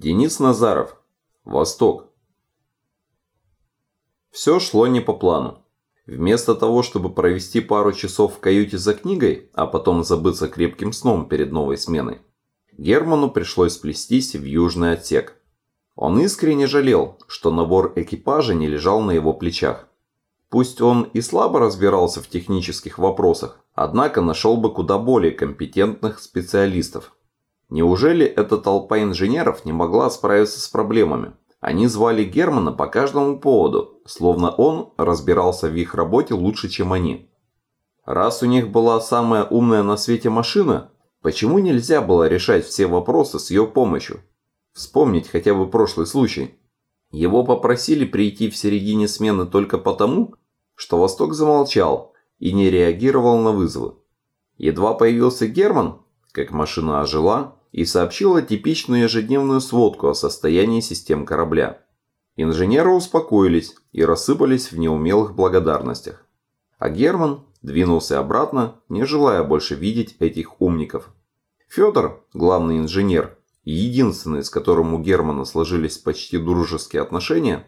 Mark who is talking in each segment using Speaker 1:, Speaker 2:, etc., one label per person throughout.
Speaker 1: Денис Назаров. Восток. Все шло не по плану. Вместо того, чтобы провести пару часов в каюте за книгой, а потом забыться крепким сном перед новой сменой, Герману пришлось сплестись в южный отсек. Он искренне жалел, что набор экипажа не лежал на его плечах. Пусть он и слабо разбирался в технических вопросах, однако нашел бы куда более компетентных специалистов. Неужели эта толпа инженеров не могла справиться с проблемами? Они звали Германа по каждому поводу, словно он разбирался в их работе лучше, чем они. Раз у них была самая умная на свете машина, почему нельзя было решать все вопросы с ее помощью? Вспомнить хотя бы прошлый случай. Его попросили прийти в середине смены только потому, что Восток замолчал и не реагировал на вызовы. Едва появился Герман, как машина ожила, и сообщила типичную ежедневную сводку о состоянии систем корабля. Инженеры успокоились и рассыпались в неумелых благодарностях. А Герман двинулся обратно, не желая больше видеть этих умников. Федор, главный инженер, единственный, с которым у Германа сложились почти дружеские отношения,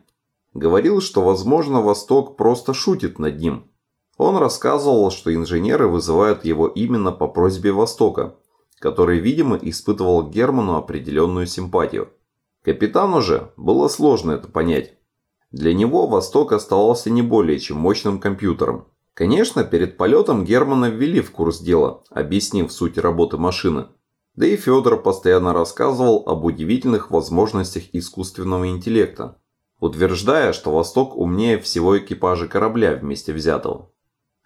Speaker 1: говорил, что, возможно, Восток просто шутит над ним. Он рассказывал, что инженеры вызывают его именно по просьбе Востока, который, видимо, испытывал Герману определенную симпатию. Капитану же было сложно это понять. Для него Восток оставался не более чем мощным компьютером. Конечно, перед полетом Германа ввели в курс дела, объяснив суть работы машины. Да и Федор постоянно рассказывал об удивительных возможностях искусственного интеллекта, утверждая, что Восток умнее всего экипажа корабля вместе взятого.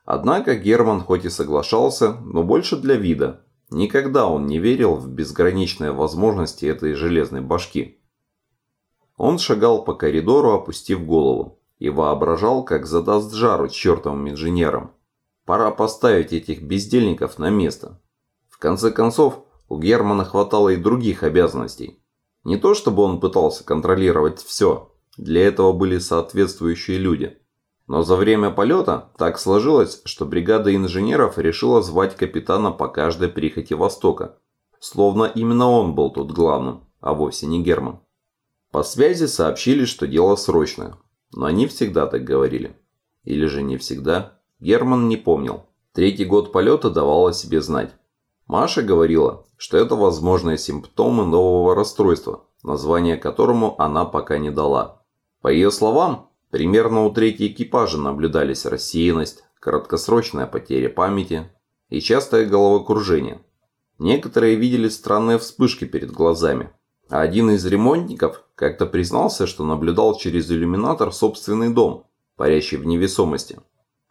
Speaker 1: Однако Герман хоть и соглашался, но больше для вида, Никогда он не верил в безграничные возможности этой железной башки. Он шагал по коридору, опустив голову, и воображал, как задаст жару чертовым инженерам. Пора поставить этих бездельников на место. В конце концов, у Германа хватало и других обязанностей. Не то чтобы он пытался контролировать все, для этого были соответствующие люди – но за время полета так сложилось, что бригада инженеров решила звать капитана по каждой прихоти Востока. Словно именно он был тут главным, а вовсе не Герман. По связи сообщили, что дело срочное. Но они всегда так говорили. Или же не всегда. Герман не помнил. Третий год полета давал о себе знать. Маша говорила, что это возможные симптомы нового расстройства, название которому она пока не дала. По ее словам, Примерно у трети экипажа наблюдались рассеянность, краткосрочная потеря памяти и частое головокружение. Некоторые видели странные вспышки перед глазами, а один из ремонтников как-то признался, что наблюдал через иллюминатор собственный дом, парящий в невесомости.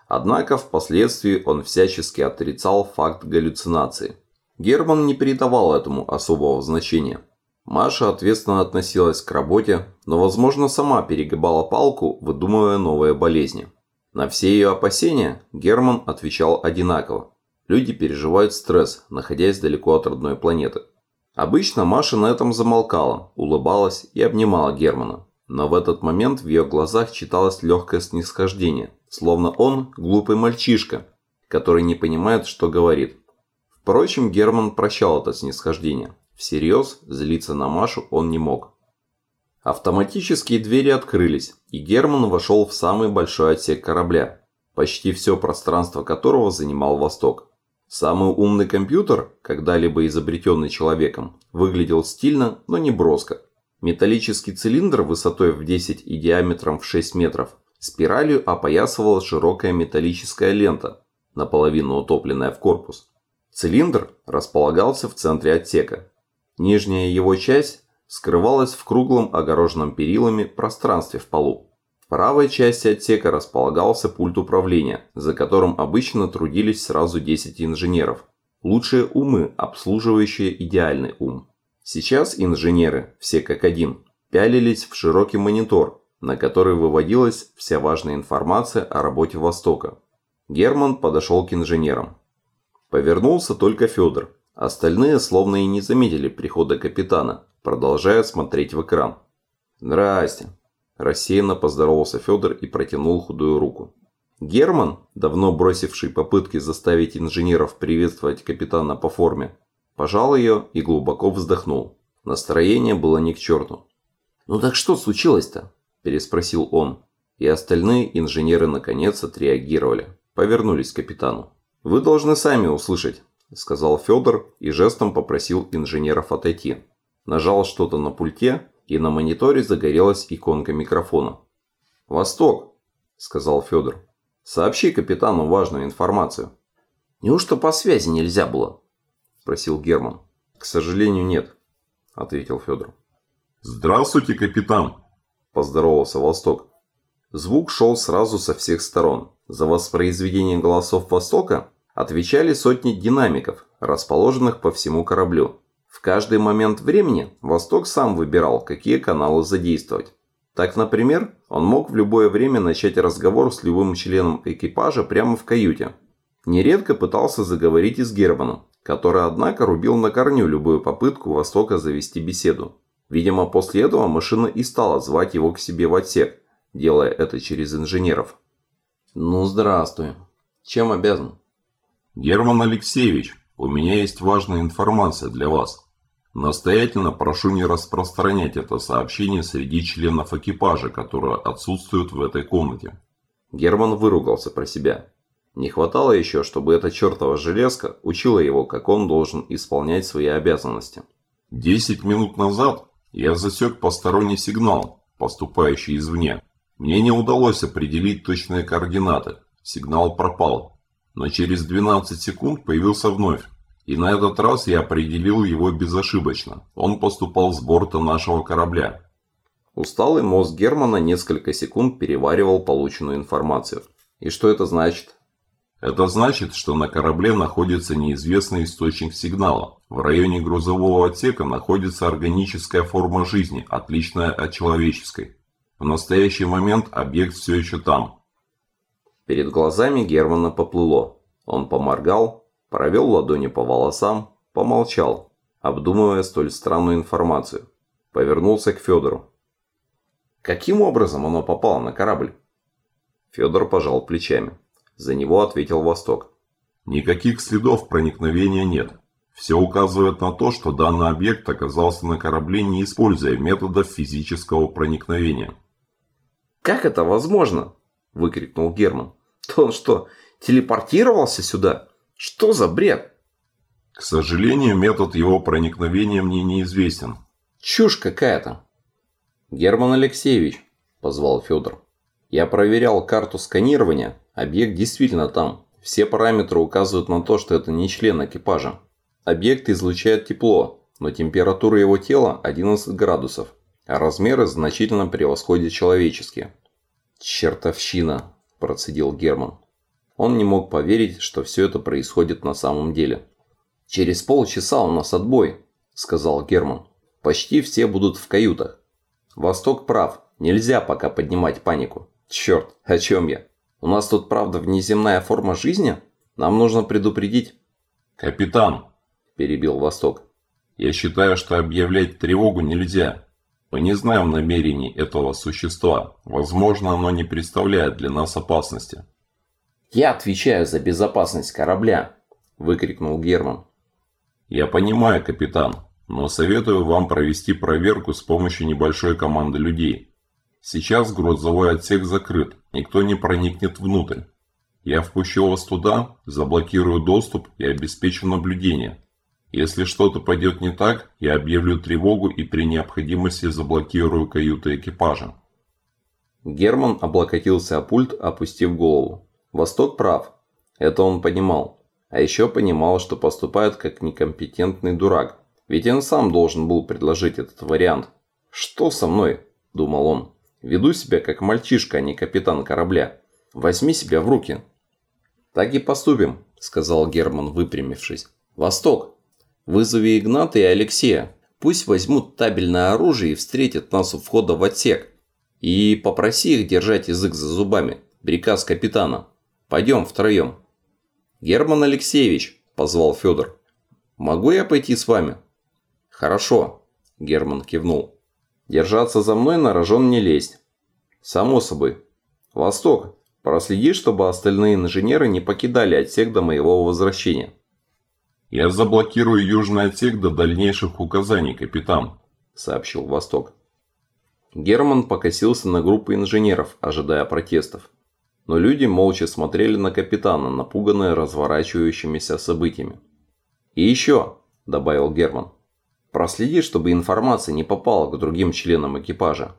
Speaker 1: Однако впоследствии он всячески отрицал факт галлюцинации. Герман не придавал этому особого значения. Маша ответственно относилась к работе, но, возможно, сама перегибала палку, выдумывая новые болезни. На все ее опасения Герман отвечал одинаково. Люди переживают стресс, находясь далеко от родной планеты. Обычно Маша на этом замолкала, улыбалась и обнимала Германа. Но в этот момент в ее глазах читалось легкое снисхождение, словно он глупый мальчишка, который не понимает, что говорит. Впрочем, Герман прощал это снисхождение. Всерьез злиться на Машу он не мог. Автоматические двери открылись, и Герман вошел в самый большой отсек корабля, почти все пространство которого занимал Восток. Самый умный компьютер, когда-либо изобретенный человеком, выглядел стильно, но не броско. Металлический цилиндр высотой в 10 и диаметром в 6 метров спиралью опоясывала широкая металлическая лента, наполовину утопленная в корпус. Цилиндр располагался в центре отсека, Нижняя его часть скрывалась в круглом огороженном перилами пространстве в полу. В правой части отсека располагался пульт управления, за которым обычно трудились сразу 10 инженеров. Лучшие умы, обслуживающие идеальный ум. Сейчас инженеры, все как один, пялились в широкий монитор, на который выводилась вся важная информация о работе Востока. Герман подошел к инженерам. Повернулся только Федор, Остальные словно и не заметили прихода капитана, продолжая смотреть в экран. «Здрасте!» Рассеянно поздоровался Федор и протянул худую руку. Герман, давно бросивший попытки заставить инженеров приветствовать капитана по форме, пожал ее и глубоко вздохнул. Настроение было не к черту. «Ну так что случилось-то?» – переспросил он. И остальные инженеры наконец отреагировали. Повернулись к капитану. «Вы должны сами услышать», – сказал Федор и жестом попросил инженеров отойти. Нажал что-то на пульте, и на мониторе загорелась иконка микрофона. «Восток», – сказал Федор. «Сообщи капитану важную информацию». «Неужто по связи нельзя было?» – спросил Герман. «К сожалению, нет», – ответил Федор.
Speaker 2: «Здравствуйте, капитан!»
Speaker 1: – поздоровался Восток. Звук шел сразу со всех сторон. За воспроизведение голосов Востока отвечали сотни динамиков, расположенных по всему кораблю. В каждый момент времени Восток сам выбирал, какие каналы задействовать. Так, например, он мог в любое время начать разговор с любым членом экипажа прямо в каюте. Нередко пытался заговорить и с Германом, который, однако, рубил на корню любую попытку Востока завести беседу. Видимо, после этого машина и стала звать его к себе в отсек, делая это через инженеров. «Ну, здравствуй. Чем обязан?»
Speaker 2: «Герман Алексеевич, у меня есть важная информация для вас. Настоятельно прошу не распространять это сообщение среди членов экипажа, которые отсутствуют в этой комнате».
Speaker 1: Герман выругался про себя. Не хватало еще, чтобы эта чертова железка учила его, как он должен исполнять свои обязанности.
Speaker 2: «Десять минут назад я засек посторонний сигнал, поступающий извне. Мне не удалось определить точные координаты. Сигнал пропал. Но через 12 секунд появился вновь. И на этот раз я определил его безошибочно. Он поступал с борта нашего корабля.
Speaker 1: Усталый мозг Германа несколько секунд переваривал полученную информацию. И что это значит?
Speaker 2: Это значит, что на корабле находится неизвестный источник сигнала. В районе грузового отсека находится органическая форма жизни, отличная от человеческой. В настоящий момент объект все еще там.
Speaker 1: Перед глазами Германа поплыло. Он поморгал, провел ладони по волосам, помолчал, обдумывая столь странную информацию. Повернулся к Федору. Каким образом оно попало на корабль? Федор пожал плечами. За него ответил Восток.
Speaker 2: Никаких следов проникновения нет. Все указывает на то, что данный объект оказался на корабле, не используя методов физического проникновения.
Speaker 1: «Как это возможно?» – выкрикнул Герман. «То он что, телепортировался сюда? Что за бред?»
Speaker 2: «К сожалению, метод его проникновения мне неизвестен».
Speaker 1: «Чушь какая-то!» «Герман Алексеевич», – позвал Федор. «Я проверял карту сканирования Объект действительно там. Все параметры указывают на то, что это не член экипажа. Объект излучает тепло, но температура его тела 11 градусов, а размеры значительно превосходят человеческие. «Чертовщина», – процедил Герман. Он не мог поверить, что все это происходит на самом деле. «Через полчаса у нас отбой», – сказал Герман. «Почти все будут в каютах. Восток прав, нельзя пока поднимать панику. Черт, о чем я?» У нас тут, правда, внеземная форма жизни? Нам нужно предупредить...»
Speaker 2: «Капитан!» – перебил Восток. «Я считаю, что объявлять тревогу нельзя. Мы не знаем намерений этого существа. Возможно, оно не представляет для нас опасности».
Speaker 1: «Я отвечаю за безопасность корабля!» – выкрикнул Герман.
Speaker 2: «Я понимаю, капитан, но советую вам провести проверку с помощью небольшой команды людей. Сейчас грузовой отсек закрыт, никто не проникнет внутрь. Я впущу вас туда, заблокирую доступ и обеспечу наблюдение. Если что-то пойдет не так, я объявлю тревогу и при необходимости заблокирую каюты экипажа.
Speaker 1: Герман облокотился о пульт, опустив голову. Восток прав. Это он понимал. А еще понимал, что поступает как некомпетентный дурак. Ведь он сам должен был предложить этот вариант. «Что со мной?» – думал он. Веду себя как мальчишка, а не капитан корабля. Возьми себя в руки. Так и поступим, сказал Герман, выпрямившись. Восток. Вызови Игната и Алексея. Пусть возьмут табельное оружие и встретят нас у входа в отсек. И попроси их держать язык за зубами. Приказ капитана. Пойдем втроем. Герман Алексеевич, позвал Федор. Могу я пойти с вами? Хорошо, Герман кивнул. Держаться за мной на рожон не лезть. Само собой. Восток, проследи, чтобы остальные инженеры не покидали отсек до моего возвращения.
Speaker 2: «Я заблокирую южный отсек до дальнейших указаний, капитан», – сообщил Восток.
Speaker 1: Герман покосился на группу инженеров, ожидая протестов. Но люди молча смотрели на капитана, напуганные разворачивающимися событиями. «И еще», – добавил Герман, – «проследи, чтобы информация не попала к другим членам экипажа».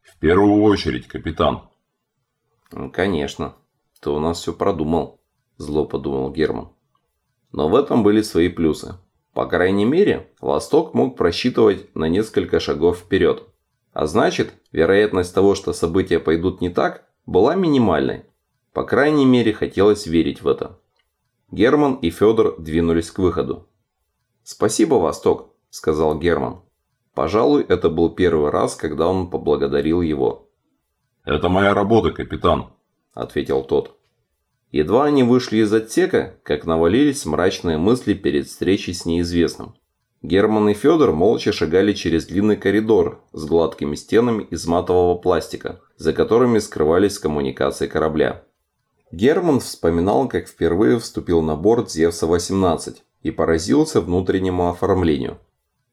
Speaker 2: «В первую очередь, капитан».
Speaker 1: «Конечно. Ты у нас все продумал», – зло подумал Герман. Но в этом были свои плюсы. По крайней мере, Восток мог просчитывать на несколько шагов вперед. А значит, вероятность того, что события пойдут не так, была минимальной. По крайней мере, хотелось верить в это. Герман и Федор двинулись к выходу. «Спасибо, Восток», – сказал Герман. Пожалуй, это был первый раз, когда он поблагодарил его.
Speaker 2: «Это моя работа, капитан», – ответил тот.
Speaker 1: Едва они вышли из отсека, как навалились мрачные мысли перед встречей с неизвестным. Герман и Федор молча шагали через длинный коридор с гладкими стенами из матового пластика, за которыми скрывались коммуникации корабля. Герман вспоминал, как впервые вступил на борт Зевса-18 и поразился внутреннему оформлению.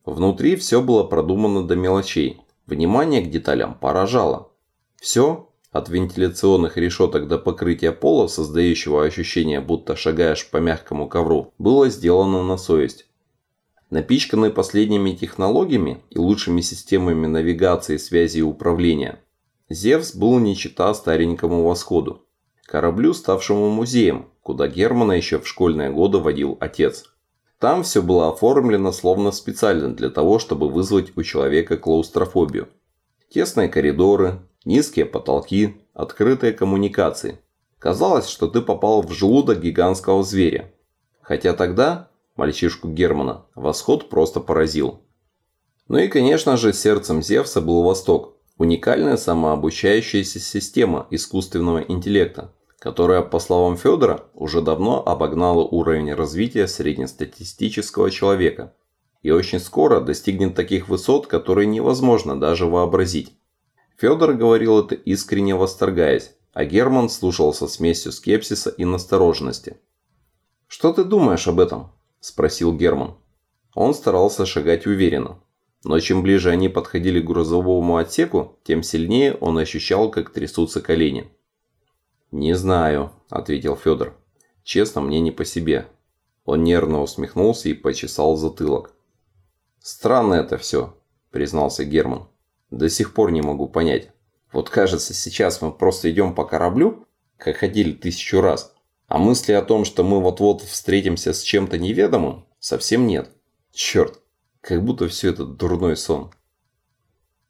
Speaker 1: Внутри все было продумано до мелочей, внимание к деталям поражало. Все, от вентиляционных решеток до покрытия пола, создающего ощущение, будто шагаешь по мягкому ковру, было сделано на совесть. Напичканный последними технологиями и лучшими системами навигации, связи и управления, Зевс был не чита старенькому восходу. Кораблю, ставшему музеем, куда Германа еще в школьные годы водил отец. Там все было оформлено словно специально для того, чтобы вызвать у человека клаустрофобию. Тесные коридоры, Низкие потолки, открытые коммуникации. Казалось, что ты попал в желудок гигантского зверя. Хотя тогда, мальчишку Германа, восход просто поразил. Ну и, конечно же, сердцем Зевса был Восток. Уникальная самообучающаяся система искусственного интеллекта, которая, по словам Федора, уже давно обогнала уровень развития среднестатистического человека и очень скоро достигнет таких высот, которые невозможно даже вообразить. Федор говорил это искренне восторгаясь, а Герман слушал со смесью скепсиса и настороженности. «Что ты думаешь об этом?» – спросил Герман. Он старался шагать уверенно. Но чем ближе они подходили к грузовому отсеку, тем сильнее он ощущал, как трясутся колени. «Не знаю», – ответил Федор. «Честно, мне не по себе». Он нервно усмехнулся и почесал затылок. «Странно это все», – признался Герман. До сих пор не могу понять. Вот кажется, сейчас мы просто идем по кораблю, как ходили тысячу раз, а мысли о том, что мы вот-вот встретимся с чем-то неведомым, совсем нет. Черт, как будто все это дурной сон.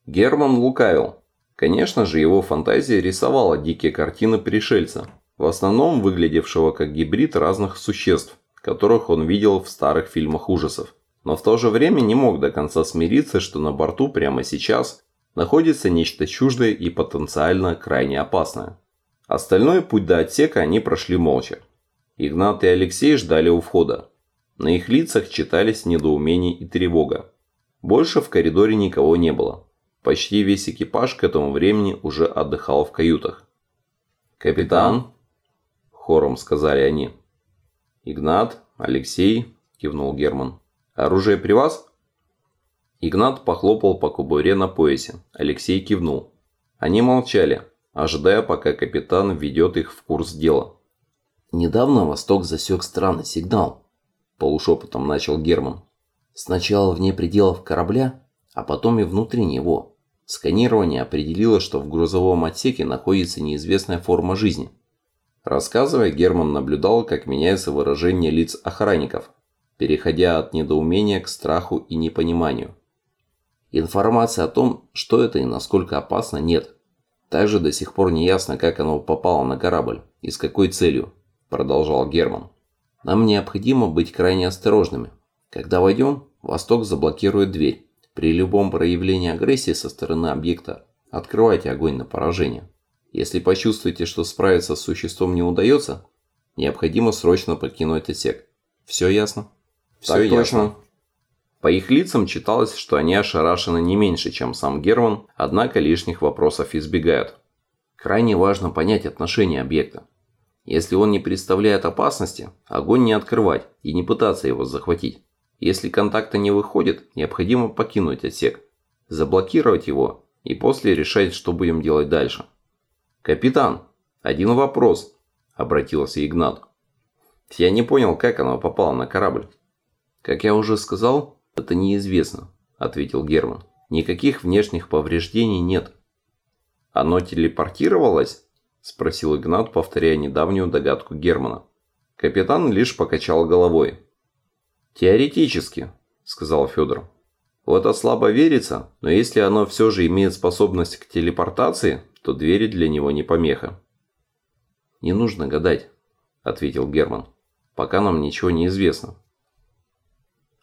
Speaker 1: Герман лукавил. Конечно же, его фантазия рисовала дикие картины пришельца, в основном выглядевшего как гибрид разных существ, которых он видел в старых фильмах ужасов. Но в то же время не мог до конца смириться, что на борту прямо сейчас находится нечто чуждое и потенциально крайне опасное. Остальной путь до отсека они прошли молча. Игнат и Алексей ждали у входа. На их лицах читались недоумение и тревога. Больше в коридоре никого не было. Почти весь экипаж к этому времени уже отдыхал в каютах. «Капитан?» – хором сказали они. «Игнат, Алексей», – кивнул Герман. «Оружие при вас?» Игнат похлопал по кобуре на поясе. Алексей кивнул. Они молчали, ожидая, пока капитан введет их в курс дела.
Speaker 3: «Недавно Восток засек странный сигнал», – полушепотом начал Герман. «Сначала вне пределов корабля, а потом и внутри него. Сканирование определило, что в грузовом отсеке находится неизвестная форма жизни».
Speaker 1: Рассказывая, Герман наблюдал, как меняется выражение лиц охранников, переходя от недоумения к страху и непониманию.
Speaker 3: Информации о том, что это и насколько опасно, нет. Также до сих пор не ясно, как оно попало на корабль и с какой целью, продолжал Герман. Нам необходимо быть крайне осторожными. Когда войдем, Восток заблокирует дверь. При любом проявлении агрессии со стороны объекта открывайте огонь на поражение. Если почувствуете, что справиться с существом не удается, необходимо срочно покинуть отсек. Все ясно?
Speaker 1: Все так ясно. точно. По их лицам читалось, что они ошарашены не меньше, чем сам Герман, однако лишних вопросов избегают.
Speaker 3: Крайне важно понять отношение объекта.
Speaker 1: Если он не представляет опасности, огонь не открывать и не пытаться его захватить. Если контакта не выходит, необходимо покинуть отсек, заблокировать его и после решать, что будем делать дальше. «Капитан, один вопрос», – обратился Игнат. «Я не понял, как оно попало на корабль». «Как я уже сказал, это неизвестно», – ответил Герман. «Никаких внешних повреждений нет». «Оно телепортировалось?» Спросил Игнат, повторяя недавнюю догадку Германа. Капитан лишь покачал головой. «Теоретически», – сказал Федор. «В это слабо верится, но если оно все же имеет способность к телепортации, то двери для него не помеха». «Не нужно гадать», – ответил Герман. «Пока нам ничего не известно».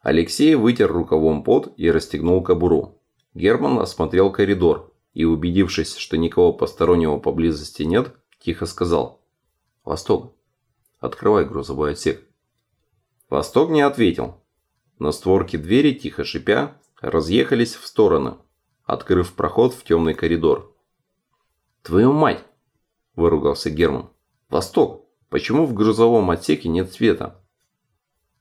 Speaker 1: Алексей вытер рукавом пот и расстегнул кобуру. Герман осмотрел коридор, и, убедившись, что никого постороннего поблизости нет, тихо сказал «Восток, открывай грузовой отсек». Восток не ответил. На створке двери, тихо шипя, разъехались в стороны, открыв проход в темный коридор. «Твою мать!» – выругался Герман. «Восток, почему в грузовом отсеке нет света?»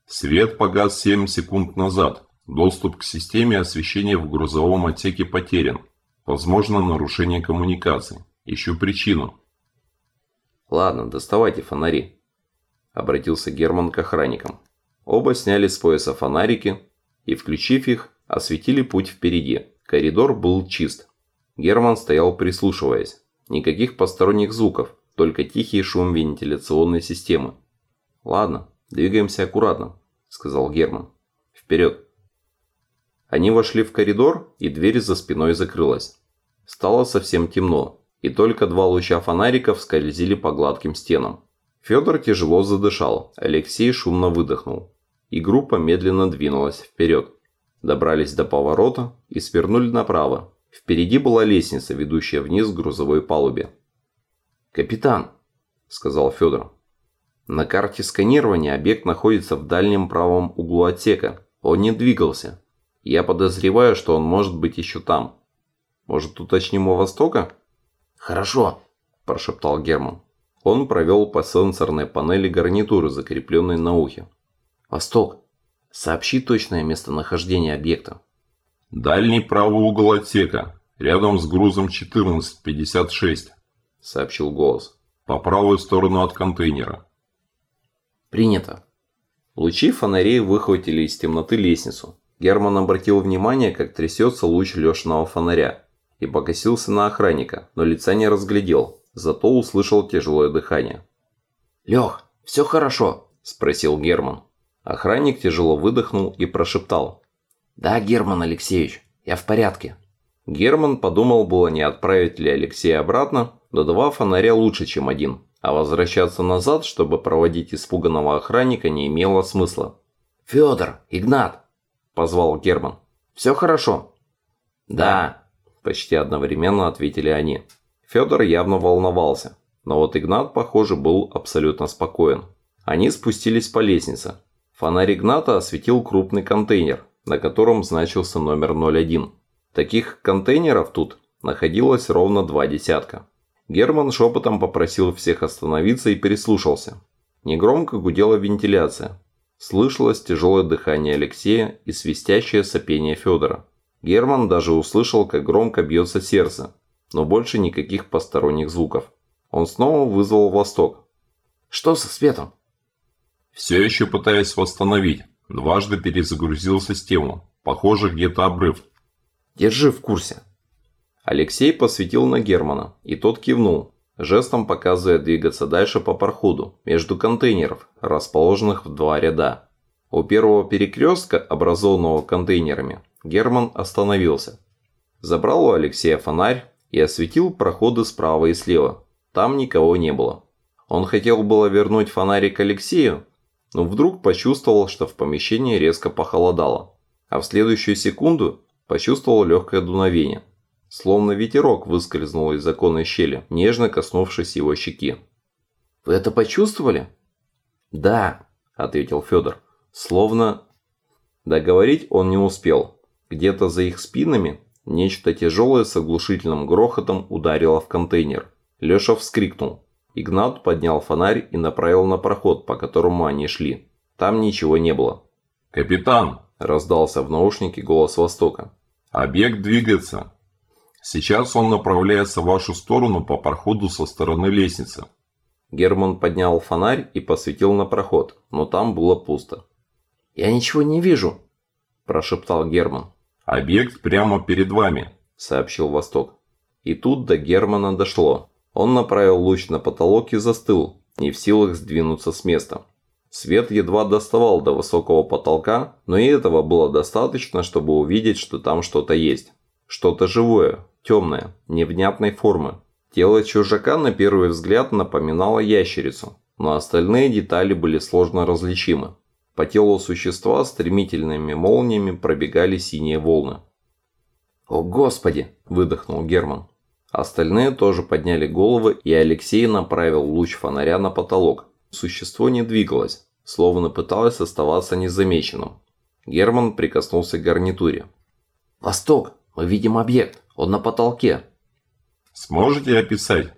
Speaker 4: Свет погас 7 секунд назад. Доступ к системе освещения в грузовом отсеке потерян. Возможно нарушение коммуникации. Ищу причину.
Speaker 1: Ладно, доставайте фонари. Обратился Герман к охранникам. Оба сняли с пояса фонарики и, включив их, осветили путь впереди. Коридор был чист. Герман стоял прислушиваясь. Никаких посторонних звуков, только тихий шум вентиляционной системы. «Ладно, двигаемся аккуратно», – сказал Герман. «Вперед!» Они вошли в коридор, и дверь за спиной закрылась. Стало совсем темно, и только два луча фонариков скользили по гладким стенам. Федор тяжело задышал, Алексей шумно выдохнул. И группа медленно двинулась вперед. Добрались до поворота и свернули направо. Впереди была лестница, ведущая вниз к грузовой палубе. «Капитан», – сказал Федор. «На карте сканирования объект находится в дальнем правом углу отсека. Он не двигался. Я подозреваю, что он может быть еще там. Может, уточним у Востока? Хорошо, прошептал Герман. Он провел по сенсорной панели гарнитуры, закрепленной на ухе. Восток, сообщи точное местонахождение объекта.
Speaker 4: Дальний правый угол отсека, рядом с грузом 1456, сообщил голос. По правую сторону от контейнера.
Speaker 1: Принято. Лучи фонарей выхватили из темноты лестницу, Герман обратил внимание, как трясется луч Лешиного фонаря, и покосился на охранника, но лица не разглядел, зато услышал тяжелое дыхание. «Лех, все хорошо?» – спросил Герман. Охранник тяжело выдохнул и прошептал. «Да, Герман Алексеевич, я в порядке». Герман подумал было не отправить ли Алексея обратно, но два фонаря лучше, чем один, а возвращаться назад, чтобы проводить испуганного охранника, не имело смысла. «Федор, Игнат, – позвал Герман. «Все хорошо?» «Да», – почти одновременно ответили они. Федор явно волновался, но вот Игнат, похоже, был абсолютно спокоен. Они спустились по лестнице. Фонарь Игната осветил крупный контейнер, на котором значился номер 01. Таких контейнеров тут находилось ровно два десятка. Герман шепотом попросил всех остановиться и переслушался. Негромко гудела вентиляция, Слышалось тяжелое дыхание Алексея и свистящее сопение Федора. Герман даже услышал, как громко бьется сердце, но больше никаких посторонних звуков. Он снова вызвал Восток. «Что со светом?»
Speaker 4: «Все еще пытаясь восстановить. Дважды перезагрузил систему. Похоже, где-то обрыв».
Speaker 1: «Держи в курсе». Алексей посветил на Германа, и тот кивнул, жестом показывая двигаться дальше по проходу, между контейнеров, расположенных в два ряда. У первого перекрестка, образованного контейнерами, Герман остановился. Забрал у Алексея фонарь и осветил проходы справа и слева. Там никого не было. Он хотел было вернуть фонарик Алексею, но вдруг почувствовал, что в помещении резко похолодало. А в следующую секунду почувствовал легкое дуновение – Словно ветерок выскользнул из законной щели, нежно коснувшись его щеки. «Вы это почувствовали?» «Да», – ответил Федор. «Словно...» Договорить он не успел. Где-то за их спинами нечто тяжелое с оглушительным грохотом ударило в контейнер. Леша вскрикнул. Игнат поднял фонарь и направил на проход, по которому они шли. Там ничего не было.
Speaker 2: «Капитан!» – раздался в наушнике голос Востока. «Объект двигается. Сейчас он направляется в вашу сторону по проходу со стороны лестницы».
Speaker 1: Герман поднял фонарь и посветил на проход, но там было пусто. «Я ничего не вижу», – прошептал Герман.
Speaker 2: «Объект прямо перед вами», –
Speaker 1: сообщил Восток. И тут до Германа дошло. Он направил луч на потолок и застыл, не в силах сдвинуться с места. Свет едва доставал до высокого потолка, но и этого было достаточно, чтобы увидеть, что там что-то есть. Что-то живое, темное, невнятной формы. Тело чужака на первый взгляд напоминало ящерицу, но остальные детали были сложно различимы. По телу существа стремительными молниями пробегали синие волны. «О, Господи!» – выдохнул Герман. Остальные тоже подняли головы, и Алексей направил луч фонаря на потолок. Существо не двигалось, словно пыталось оставаться незамеченным. Герман прикоснулся к гарнитуре. «Восток! Мы видим объект! Он на потолке!»
Speaker 2: «Сможете описать?»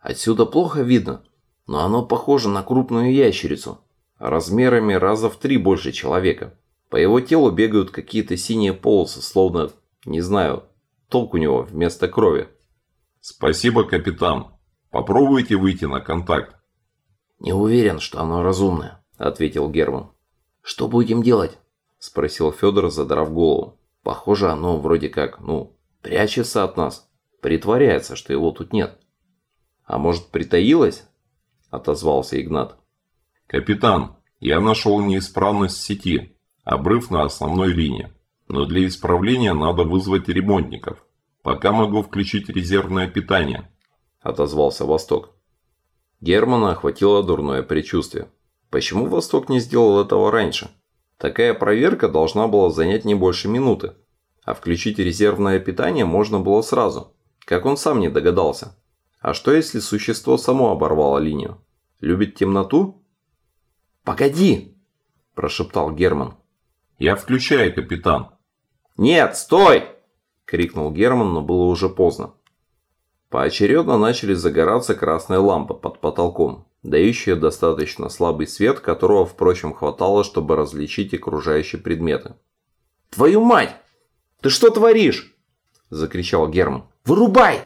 Speaker 1: «Отсюда плохо видно, но оно похоже на крупную ящерицу, размерами раза в три больше человека. По его телу бегают какие-то синие полосы, словно, не знаю, толк у него вместо крови.
Speaker 2: «Спасибо, капитан. Попробуйте выйти на контакт».
Speaker 1: «Не уверен, что оно разумное», – ответил Герман. «Что будем делать?» – спросил Федор, задрав голову. «Похоже, оно вроде как, ну, прячется от нас. Притворяется, что его тут нет». «А может, притаилось?» – отозвался Игнат.
Speaker 2: «Капитан, я нашел неисправность сети, обрыв на основной линии. Но для исправления надо вызвать ремонтников. «Пока могу включить резервное питание», – отозвался Восток.
Speaker 1: Германа охватило дурное предчувствие. Почему Восток не сделал этого раньше? Такая проверка должна была занять не больше минуты. А включить резервное питание можно было сразу. Как он сам не догадался. А что если существо само оборвало линию? Любит темноту? «Погоди!» – прошептал Герман.
Speaker 2: «Я включаю, капитан».
Speaker 1: «Нет, стой!» крикнул Герман, но было уже поздно. Поочередно начали загораться красные лампы под потолком, дающие достаточно слабый свет, которого, впрочем, хватало, чтобы различить окружающие предметы. «Твою мать! Ты что творишь?» – закричал Герман. «Вырубай!»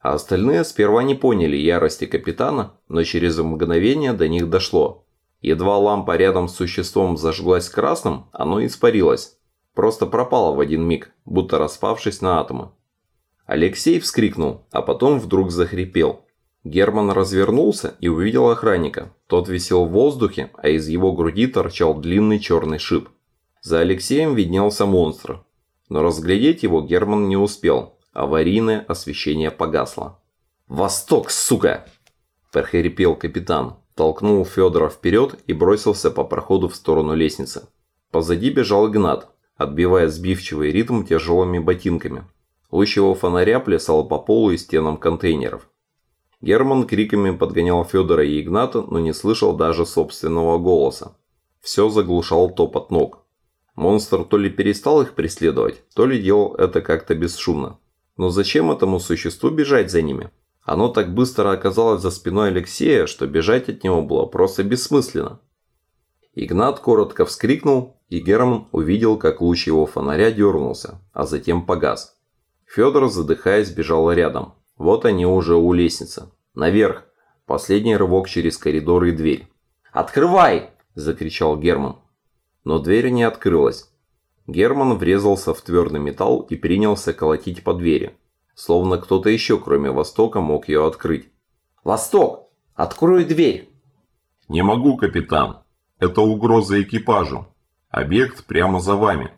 Speaker 1: А остальные сперва не поняли ярости капитана, но через мгновение до них дошло. Едва лампа рядом с существом зажглась красным, оно испарилось, просто пропала в один миг, будто распавшись на атомы. Алексей вскрикнул, а потом вдруг захрипел. Герман развернулся и увидел охранника. Тот висел в воздухе, а из его груди торчал длинный черный шип. За Алексеем виднелся монстр. Но разглядеть его Герман не успел. Аварийное освещение погасло. «Восток, сука!» – прохрипел капитан. Толкнул Федора вперед и бросился по проходу в сторону лестницы. Позади бежал Игнат, отбивая сбивчивый ритм тяжелыми ботинками. Луч его фонаря плясал по полу и стенам контейнеров. Герман криками подгонял Федора и Игната, но не слышал даже собственного голоса. Все заглушал топот ног. Монстр то ли перестал их преследовать, то ли делал это как-то бесшумно. Но зачем этому существу бежать за ними? Оно так быстро оказалось за спиной Алексея, что бежать от него было просто бессмысленно. Игнат коротко вскрикнул, и Герман увидел, как луч его фонаря дернулся, а затем погас. Федор, задыхаясь, бежал рядом. Вот они уже у лестницы. Наверх. Последний рывок через коридор и дверь. «Открывай!» – закричал Герман. Но дверь не открылась. Герман врезался в твердый металл и принялся колотить по двери. Словно кто-то еще, кроме Востока, мог ее открыть. «Восток! Открой дверь!»
Speaker 2: «Не могу, капитан!» Это угроза экипажу. Объект прямо за вами.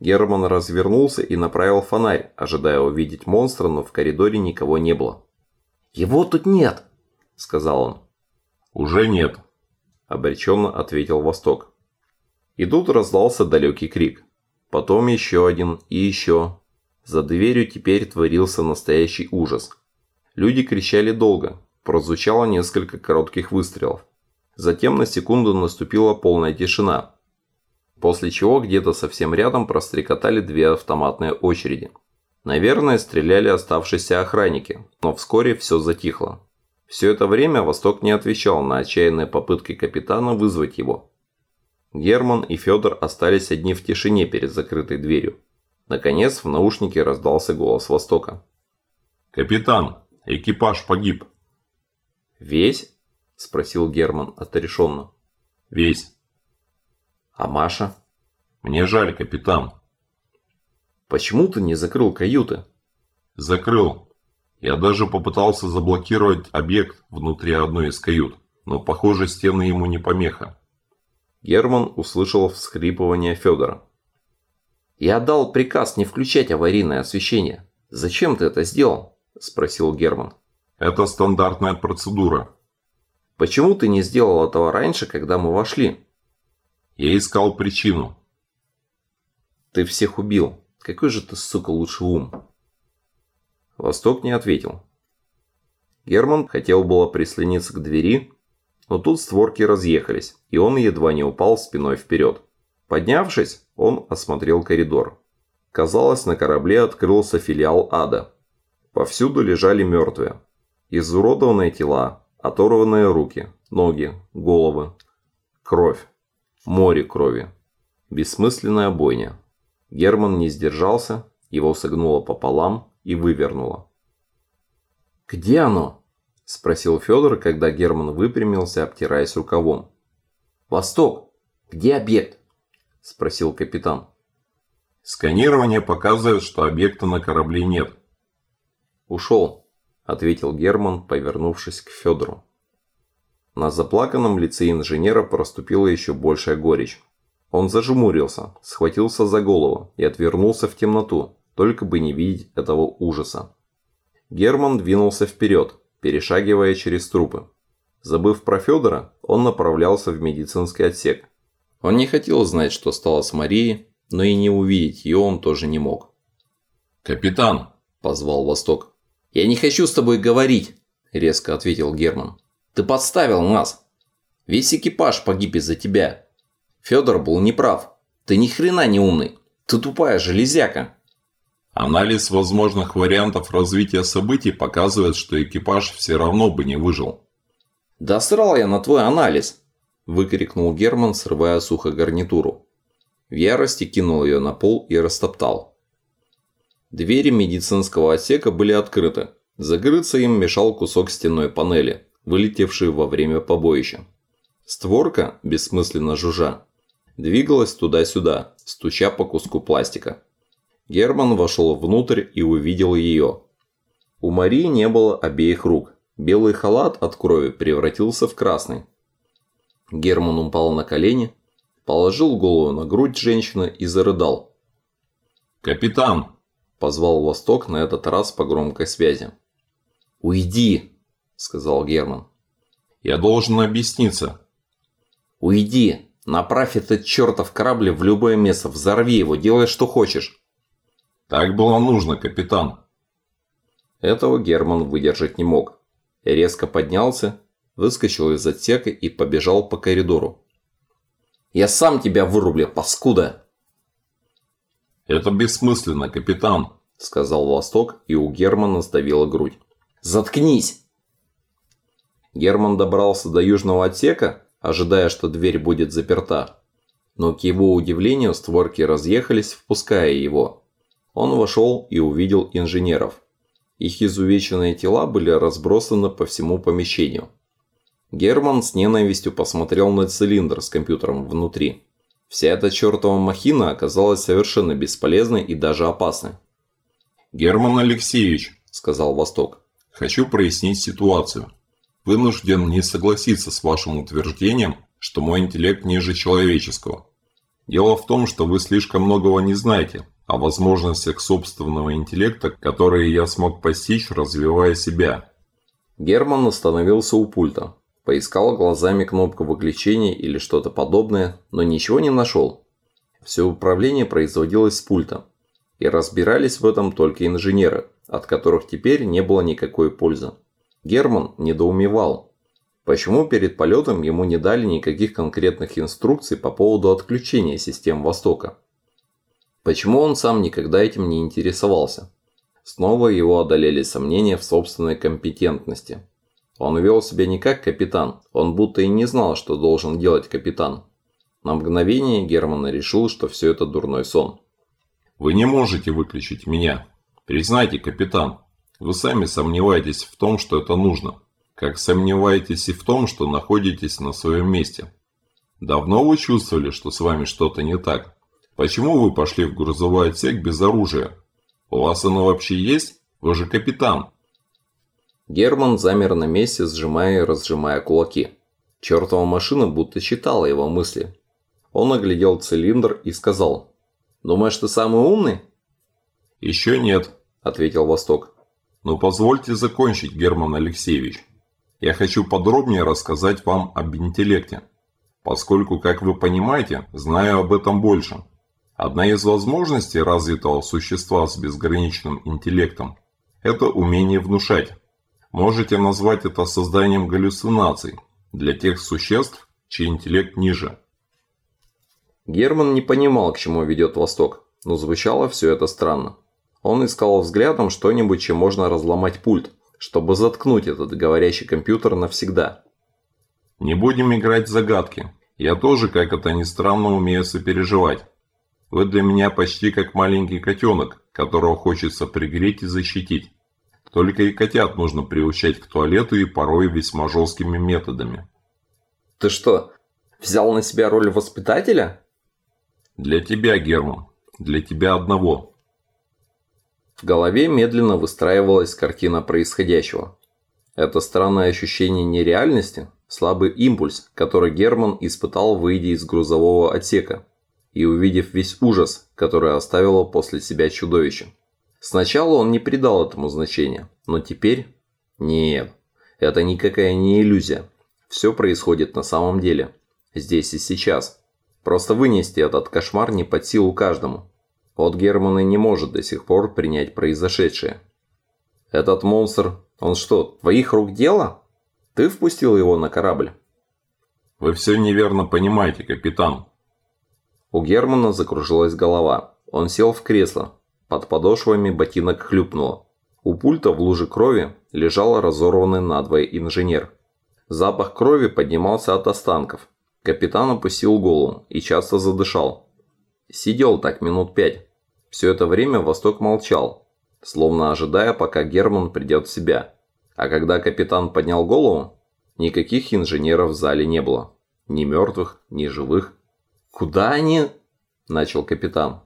Speaker 1: Герман развернулся и направил фонарь, ожидая увидеть монстра, но в коридоре никого не было. «Его тут нет!» – сказал он.
Speaker 2: «Уже нет», –
Speaker 1: обреченно ответил Восток. И тут раздался далекий крик. Потом еще один и еще. За дверью теперь творился настоящий ужас. Люди кричали долго. Прозвучало несколько коротких выстрелов. Затем на секунду наступила полная тишина, после чего где-то совсем рядом прострекотали две автоматные очереди. Наверное, стреляли оставшиеся охранники, но вскоре все затихло. Все это время Восток не отвечал на отчаянные попытки капитана вызвать его. Герман и Федор остались одни в тишине перед закрытой дверью. Наконец в наушнике раздался голос Востока.
Speaker 2: «Капитан, экипаж погиб».
Speaker 1: «Весь?» – спросил Герман отрешенно.
Speaker 2: «Весь».
Speaker 1: «А Маша?»
Speaker 2: «Мне жаль, капитан».
Speaker 1: «Почему ты не закрыл каюты?»
Speaker 2: «Закрыл. Я даже попытался заблокировать объект внутри одной из кают, но, похоже, стены ему не помеха».
Speaker 1: Герман услышал всхрипывание Федора. «Я дал приказ не включать аварийное освещение. Зачем ты это сделал?» – спросил Герман.
Speaker 2: «Это стандартная процедура».
Speaker 1: «Почему ты не сделал этого раньше, когда мы вошли?»
Speaker 2: «Я искал причину».
Speaker 1: «Ты всех убил. Какой же ты, сука, лучший ум?» Восток не ответил. Герман хотел было прислониться к двери, но тут створки разъехались, и он едва не упал спиной вперед. Поднявшись, он осмотрел коридор. Казалось, на корабле открылся филиал ада. Повсюду лежали мертвые. Изуродованные тела, оторванные руки, ноги, головы. Кровь. Море крови. Бессмысленная бойня. Герман не сдержался, его согнуло пополам и вывернуло. «Где оно?» – спросил Федор, когда Герман выпрямился, обтираясь рукавом. «Восток! Где объект?» – спросил капитан.
Speaker 2: «Сканирование показывает, что объекта на корабле нет».
Speaker 1: «Ушел», – ответил Герман, повернувшись к Федору. На заплаканном лице инженера проступила еще большая горечь. Он зажмурился, схватился за голову и отвернулся в темноту, только бы не видеть этого ужаса. Герман двинулся вперед, перешагивая через трупы. Забыв про Федора, он направлялся в медицинский отсек. Он не хотел знать, что стало с Марией, но и не увидеть ее он тоже не мог.
Speaker 2: «Капитан!»
Speaker 1: – позвал Восток. «Я не хочу с тобой говорить!» – резко ответил Герман. «Ты подставил нас! Весь экипаж погиб из-за тебя! Федор был неправ! Ты ни хрена не умный! Ты тупая железяка!»
Speaker 2: Анализ возможных вариантов развития событий показывает, что экипаж все равно бы не выжил.
Speaker 1: «Да срал я на твой анализ!» – выкрикнул Герман, срывая сухо гарнитуру. В ярости кинул ее на пол и растоптал. Двери медицинского отсека были открыты. Закрыться им мешал кусок стенной панели, вылетевший во время побоища. Створка, бессмысленно жужжа, двигалась туда-сюда, стуча по куску пластика. Герман вошел внутрь и увидел ее. У Марии не было обеих рук. Белый халат от крови превратился в красный. Герман упал на колени, положил голову на грудь женщины и зарыдал.
Speaker 2: «Капитан!»
Speaker 1: – позвал Восток на этот раз по громкой связи. «Уйди!» – сказал Герман.
Speaker 2: «Я должен объясниться».
Speaker 1: «Уйди! Направь этот чертов корабль в любое место, взорви его, делай что хочешь!»
Speaker 2: Так было нужно, капитан.
Speaker 1: Этого Герман выдержать не мог. Резко поднялся, выскочил из отсека и побежал по коридору. «Я сам тебя вырублю, паскуда!»
Speaker 2: «Это бессмысленно, капитан», –
Speaker 1: сказал Восток, и у Германа сдавила грудь. «Заткнись!» Герман добрался до южного отсека, ожидая, что дверь будет заперта. Но к его удивлению створки разъехались, впуская его. Он вошел и увидел инженеров. Их изувеченные тела были разбросаны по всему помещению. Герман с ненавистью посмотрел на цилиндр с компьютером внутри. Вся эта чертова махина оказалась совершенно бесполезной и даже опасной.
Speaker 2: «Герман Алексеевич», – сказал Восток, – «хочу прояснить ситуацию. Вынужден не согласиться с вашим утверждением, что мой интеллект ниже человеческого. Дело в том, что вы слишком многого не знаете, о возможностях собственного интеллекта, которые я смог постичь, развивая себя.
Speaker 1: Герман остановился у пульта, поискал глазами кнопку выключения или что-то подобное, но ничего не нашел. Все управление производилось с пульта, и разбирались в этом только инженеры, от которых теперь не было никакой пользы. Герман недоумевал, почему перед полетом ему не дали никаких конкретных инструкций по поводу отключения систем Востока. Почему он сам никогда этим не интересовался? Снова его одолели сомнения в собственной компетентности. Он вел себя не как капитан, он будто и не знал, что должен делать капитан. На мгновение Герман решил, что все это дурной сон.
Speaker 2: «Вы не можете выключить меня. Признайте, капитан, вы сами сомневаетесь в том, что это нужно, как сомневаетесь и в том, что находитесь на своем месте. Давно вы чувствовали, что с вами что-то не так? Почему вы пошли в грузовой отсек без оружия? У вас оно вообще есть? Вы же капитан.
Speaker 1: Герман замер на месте, сжимая и разжимая кулаки. Чертова машина будто читала его мысли. Он оглядел цилиндр и сказал. «Думаешь, ты самый умный?»
Speaker 2: «Еще нет», – ответил Восток. «Но позвольте закончить, Герман Алексеевич. Я хочу подробнее рассказать вам об интеллекте поскольку, как вы понимаете, знаю об этом больше. Одна из возможностей развитого существа с безграничным интеллектом – это умение внушать. Можете назвать это созданием галлюцинаций для тех существ, чей интеллект ниже.
Speaker 1: Герман не понимал, к чему ведет Восток, но звучало все это странно. Он искал взглядом что-нибудь, чем можно разломать пульт, чтобы заткнуть этот говорящий компьютер навсегда.
Speaker 2: Не будем играть в загадки. Я тоже, как это ни странно, умею сопереживать. Вы для меня почти как маленький котенок, которого хочется пригреть и защитить. Только и котят нужно приучать к туалету и порой весьма жесткими методами.
Speaker 1: Ты что, взял на себя роль воспитателя?
Speaker 2: Для тебя, Герман. Для тебя одного.
Speaker 1: В голове медленно выстраивалась картина происходящего. Это странное ощущение нереальности слабый импульс, который Герман испытал, выйдя из грузового отсека и увидев весь ужас, который оставило после себя чудовище. Сначала он не придал этому значения, но теперь... Нет, это никакая не иллюзия. Все происходит на самом деле. Здесь и сейчас. Просто вынести этот кошмар не под силу каждому. Вот Герман не может до сих пор принять произошедшее. Этот монстр, он что, твоих рук дело? Ты впустил его на корабль?»
Speaker 2: «Вы все неверно понимаете, капитан».
Speaker 1: У Германа закружилась голова. Он сел в кресло. Под подошвами ботинок хлюпнуло. У пульта в луже крови лежал разорванный надвое инженер. Запах крови поднимался от останков. Капитан опустил голову и часто задышал. Сидел так минут пять. Все это время Восток молчал, словно ожидая, пока Герман придет в себя. А когда капитан поднял голову, никаких инженеров в зале не было. Ни мертвых, ни живых. «Куда они?» – начал капитан.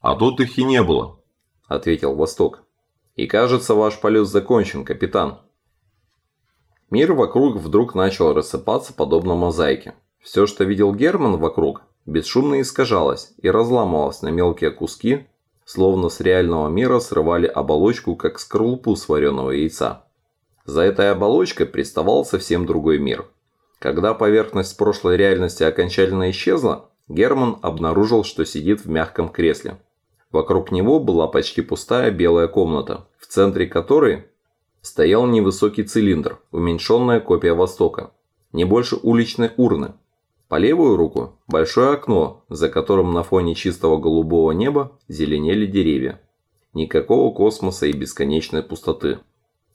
Speaker 2: «А тут их и не было», –
Speaker 1: ответил Восток. «И кажется, ваш полет закончен, капитан». Мир вокруг вдруг начал рассыпаться подобно мозаике. Все, что видел Герман вокруг, бесшумно искажалось и разламывалось на мелкие куски, словно с реального мира срывали оболочку, как скорлупу сваренного яйца. За этой оболочкой приставал совсем другой мир. Когда поверхность прошлой реальности окончательно исчезла, Герман обнаружил, что сидит в мягком кресле. Вокруг него была почти пустая белая комната, в центре которой стоял невысокий цилиндр, уменьшенная копия Востока, не больше уличной урны. По левую руку – большое окно, за которым на фоне чистого голубого неба зеленели деревья. Никакого космоса и бесконечной пустоты.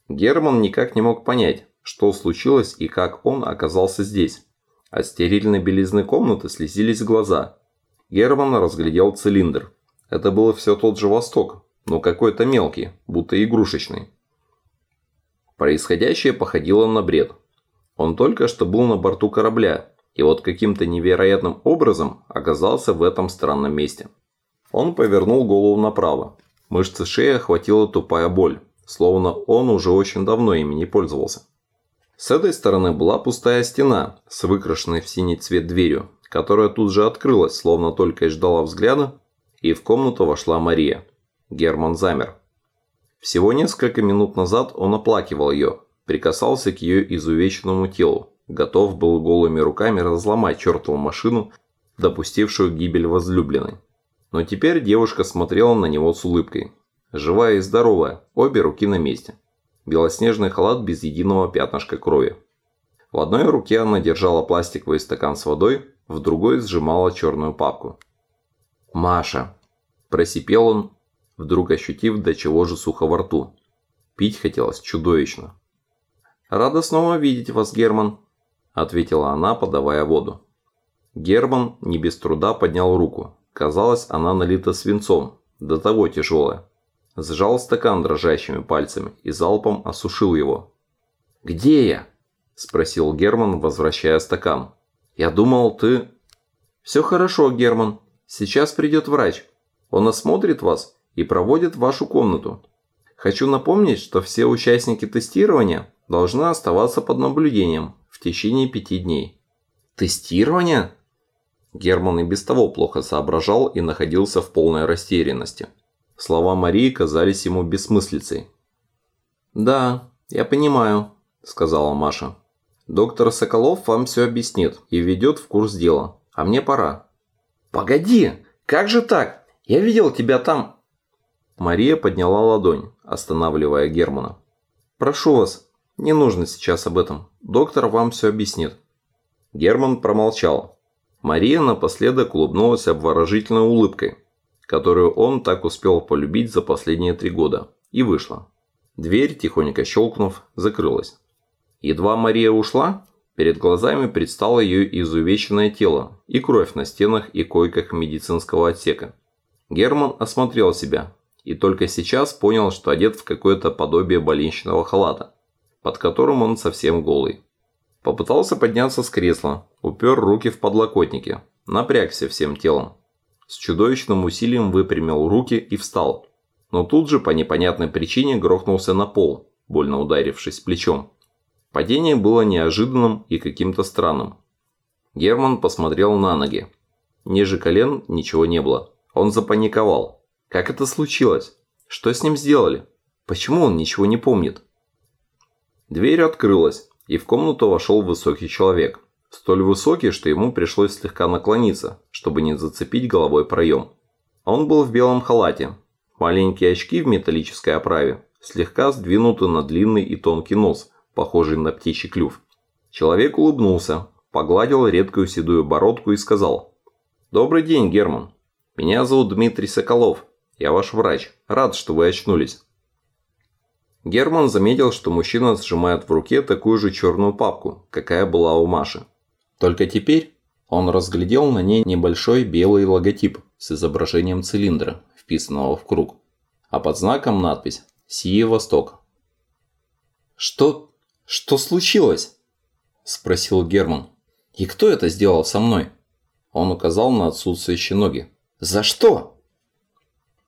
Speaker 1: Герман никак не мог понять, что случилось и как он оказался здесь. От стерильной белизны комнаты слезились глаза. Герман разглядел цилиндр. Это был все тот же Восток, но какой-то мелкий, будто игрушечный. Происходящее походило на бред. Он только что был на борту корабля, и вот каким-то невероятным образом оказался в этом странном месте. Он повернул голову направо. Мышцы шеи охватила тупая боль словно он уже очень давно ими не пользовался. С этой стороны была пустая стена с выкрашенной в синий цвет дверью, которая тут же открылась, словно только и ждала взгляда, и в комнату вошла Мария. Герман замер. Всего несколько минут назад он оплакивал ее, прикасался к ее изувеченному телу, готов был голыми руками разломать чертову машину, допустившую гибель возлюбленной. Но теперь девушка смотрела на него с улыбкой, Живая и здоровая, обе руки на месте. Белоснежный халат без единого пятнышка крови. В одной руке она держала пластиковый стакан с водой, в другой сжимала черную папку. «Маша!» – просипел он, вдруг ощутив, до чего же сухо во рту. Пить хотелось чудовищно. «Рада снова видеть вас, Герман», – ответила она, подавая воду. Герман не без труда поднял руку. Казалось, она налита свинцом, до того тяжелая. Сжал стакан дрожащими пальцами и залпом осушил его. «Где я?» – спросил Герман, возвращая стакан. «Я думал, ты...» «Все хорошо, Герман. Сейчас придет врач. Он осмотрит вас и проводит в вашу комнату. Хочу напомнить, что все участники тестирования должны оставаться под наблюдением в течение пяти дней. Тестирование? Герман и без того плохо соображал и находился в полной растерянности. Слова Марии казались ему бессмыслицей. «Да, я понимаю», – сказала Маша. «Доктор Соколов вам все объяснит и введет в курс дела. А мне пора». «Погоди! Как же так? Я видел тебя там...» Мария подняла ладонь, останавливая Германа. «Прошу вас, «Не нужно сейчас об этом. Доктор вам все объяснит». Герман промолчал. Мария напоследок улыбнулась обворожительной улыбкой, которую он так успел полюбить за последние три года, и вышла. Дверь, тихонько щелкнув, закрылась. Едва Мария ушла, перед глазами предстало ее изувеченное тело и кровь на стенах и койках медицинского отсека. Герман осмотрел себя и только сейчас понял, что одет в какое-то подобие больничного халата под которым он совсем голый. Попытался подняться с кресла, упер руки в подлокотники, напрягся всем телом. С чудовищным усилием выпрямил руки и встал. Но тут же по непонятной причине грохнулся на пол, больно ударившись плечом. Падение было неожиданным и каким-то странным. Герман посмотрел на ноги. Ниже колен ничего не было. Он запаниковал. Как это случилось? Что с ним сделали? Почему он ничего не помнит? Дверь открылась, и в комнату вошел высокий человек. Столь высокий, что ему пришлось слегка наклониться, чтобы не зацепить головой проем. Он был в белом халате. Маленькие очки в металлической оправе, слегка сдвинуты на длинный и тонкий нос, похожий на птичий клюв. Человек улыбнулся, погладил редкую седую бородку и сказал. «Добрый день, Герман. Меня зовут Дмитрий Соколов. Я ваш врач. Рад, что вы очнулись». Герман заметил, что мужчина сжимает в руке такую же черную папку, какая была у Маши. Только теперь он разглядел на ней небольшой белый логотип с изображением цилиндра, вписанного в круг, а под знаком надпись «Сие Восток». «Что... что случилось?» – спросил Герман. «И кто это сделал со мной?» Он указал на отсутствующие ноги. «За что?»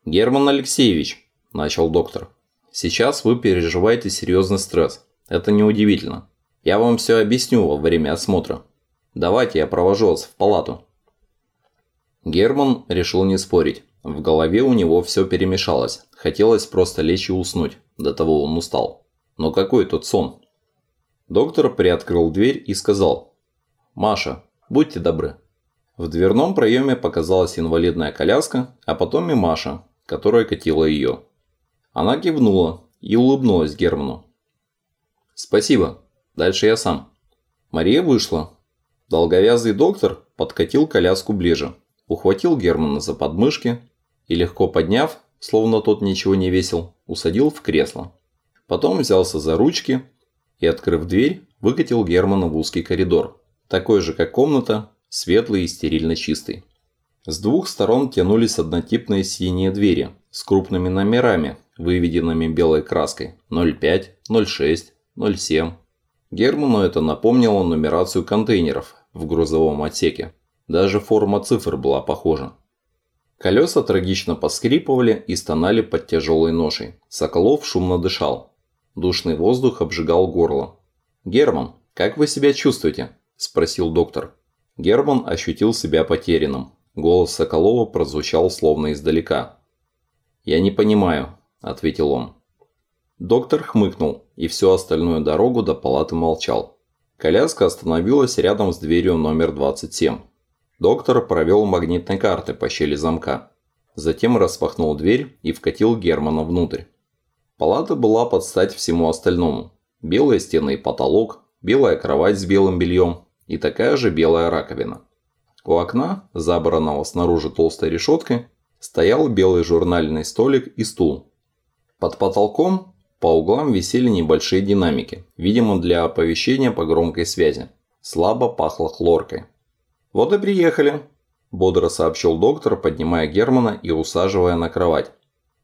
Speaker 1: «Герман Алексеевич», – начал доктор. Сейчас вы переживаете серьезный стресс. Это неудивительно. Я вам все объясню во время осмотра. Давайте я провожу вас в палату. Герман решил не спорить. В голове у него все перемешалось. Хотелось просто лечь и уснуть. До того он устал. Но какой тут сон? Доктор приоткрыл дверь и сказал. «Маша, будьте добры». В дверном проеме показалась инвалидная коляска, а потом и Маша, которая катила ее. Она кивнула и улыбнулась Герману. «Спасибо. Дальше я сам». Мария вышла. Долговязый доктор подкатил коляску ближе, ухватил Германа за подмышки и, легко подняв, словно тот ничего не весил, усадил в кресло. Потом взялся за ручки и, открыв дверь, выкатил Германа в узкий коридор, такой же, как комната, светлый и стерильно чистый. С двух сторон тянулись однотипные синие двери с крупными номерами, выведенными белой краской 05, 06, 07. Герману это напомнило нумерацию контейнеров в грузовом отсеке. Даже форма цифр была похожа. Колеса трагично поскрипывали и стонали под тяжелой ношей. Соколов шумно дышал. Душный воздух обжигал горло. «Герман, как вы себя чувствуете?» – спросил доктор. Герман ощутил себя потерянным. Голос Соколова прозвучал словно издалека. «Я не понимаю, – ответил он. Доктор хмыкнул и всю остальную дорогу до палаты молчал. Коляска остановилась рядом с дверью номер 27. Доктор провел магнитной карты по щели замка. Затем распахнул дверь и вкатил Германа внутрь. Палата была под стать всему остальному. Белые стены и потолок, белая кровать с белым бельем и такая же белая раковина. У окна, забранного снаружи толстой решеткой, стоял белый журнальный столик и стул, под потолком По углам висели небольшие динамики, видимо для оповещения по громкой связи. Слабо пахло хлоркой. «Вот и приехали», – бодро сообщил доктор, поднимая Германа и усаживая на кровать.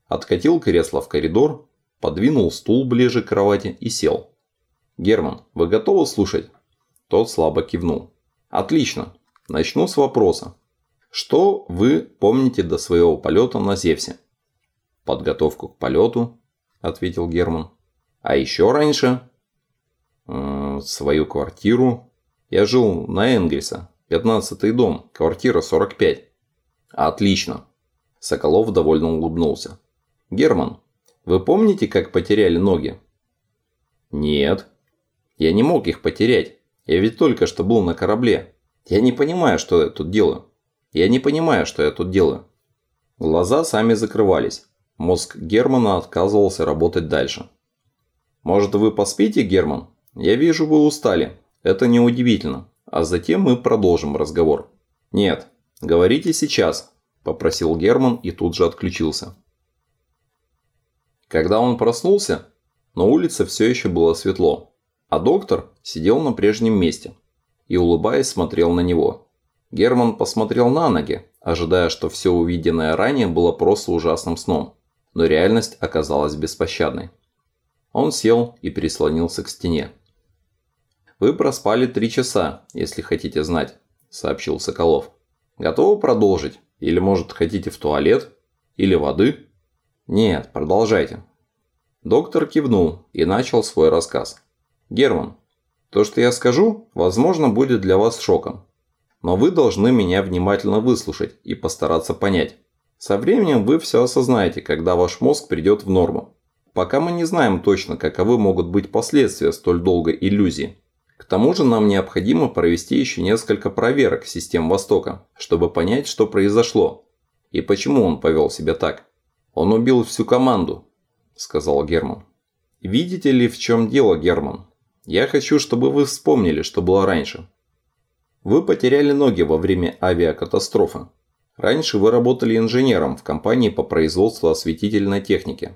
Speaker 1: Откатил кресло в коридор, подвинул стул ближе к кровати и сел. «Герман, вы готовы слушать?» Тот слабо кивнул. «Отлично. Начну с вопроса. Что вы помните до своего полета на Зевсе?» «Подготовку к полету», – ответил Герман. «А еще раньше?» «Э, «Свою квартиру. Я жил на Энгельса, пятнадцатый дом, квартира 45». «Отлично». Соколов довольно улыбнулся. «Герман, вы помните, как потеряли ноги?» «Нет». «Я не мог их потерять. Я ведь только что был на корабле. Я не понимаю, что я тут делаю. Я не понимаю, что я тут делаю». Глаза сами закрывались. Мозг Германа отказывался работать дальше. «Может, вы поспите, Герман? Я вижу, вы устали. Это неудивительно. А затем мы продолжим разговор». «Нет, говорите сейчас», – попросил Герман и тут же отключился. Когда он проснулся, на улице все еще было светло, а доктор сидел на прежнем месте и, улыбаясь, смотрел на него. Герман посмотрел на ноги, ожидая, что все увиденное ранее было просто ужасным сном но реальность оказалась беспощадной. Он сел и прислонился к стене. «Вы проспали три часа, если хотите знать», – сообщил Соколов. «Готовы продолжить? Или, может, хотите в туалет? Или воды?» «Нет, продолжайте». Доктор кивнул и начал свой рассказ. «Герман, то, что я скажу, возможно, будет для вас шоком. Но вы должны меня внимательно выслушать и постараться понять. Со временем вы все осознаете, когда ваш мозг придет в норму. Пока мы не знаем точно, каковы могут быть последствия столь долгой иллюзии. К тому же нам необходимо провести еще несколько проверок систем Востока, чтобы понять, что произошло. И почему он повел себя так. Он убил всю команду, сказал Герман. Видите ли, в чем дело, Герман? Я хочу, чтобы вы вспомнили, что было раньше. Вы потеряли ноги во время авиакатастрофы. Раньше вы работали инженером в компании по производству осветительной техники.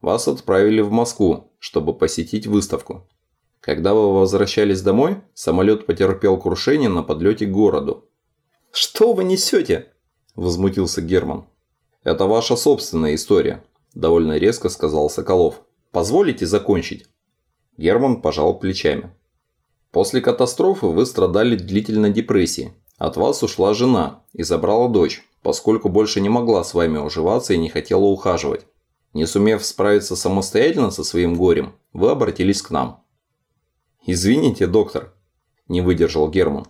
Speaker 1: Вас отправили в Москву, чтобы посетить выставку. Когда вы возвращались домой, самолет потерпел крушение на подлете к городу. «Что вы несете?» – возмутился Герман. «Это ваша собственная история», – довольно резко сказал Соколов. «Позволите закончить?» Герман пожал плечами. После катастрофы вы страдали длительной депрессией, от вас ушла жена и забрала дочь, поскольку больше не могла с вами уживаться и не хотела ухаживать. Не сумев справиться самостоятельно со своим горем, вы обратились к нам. «Извините, доктор», – не выдержал Герман.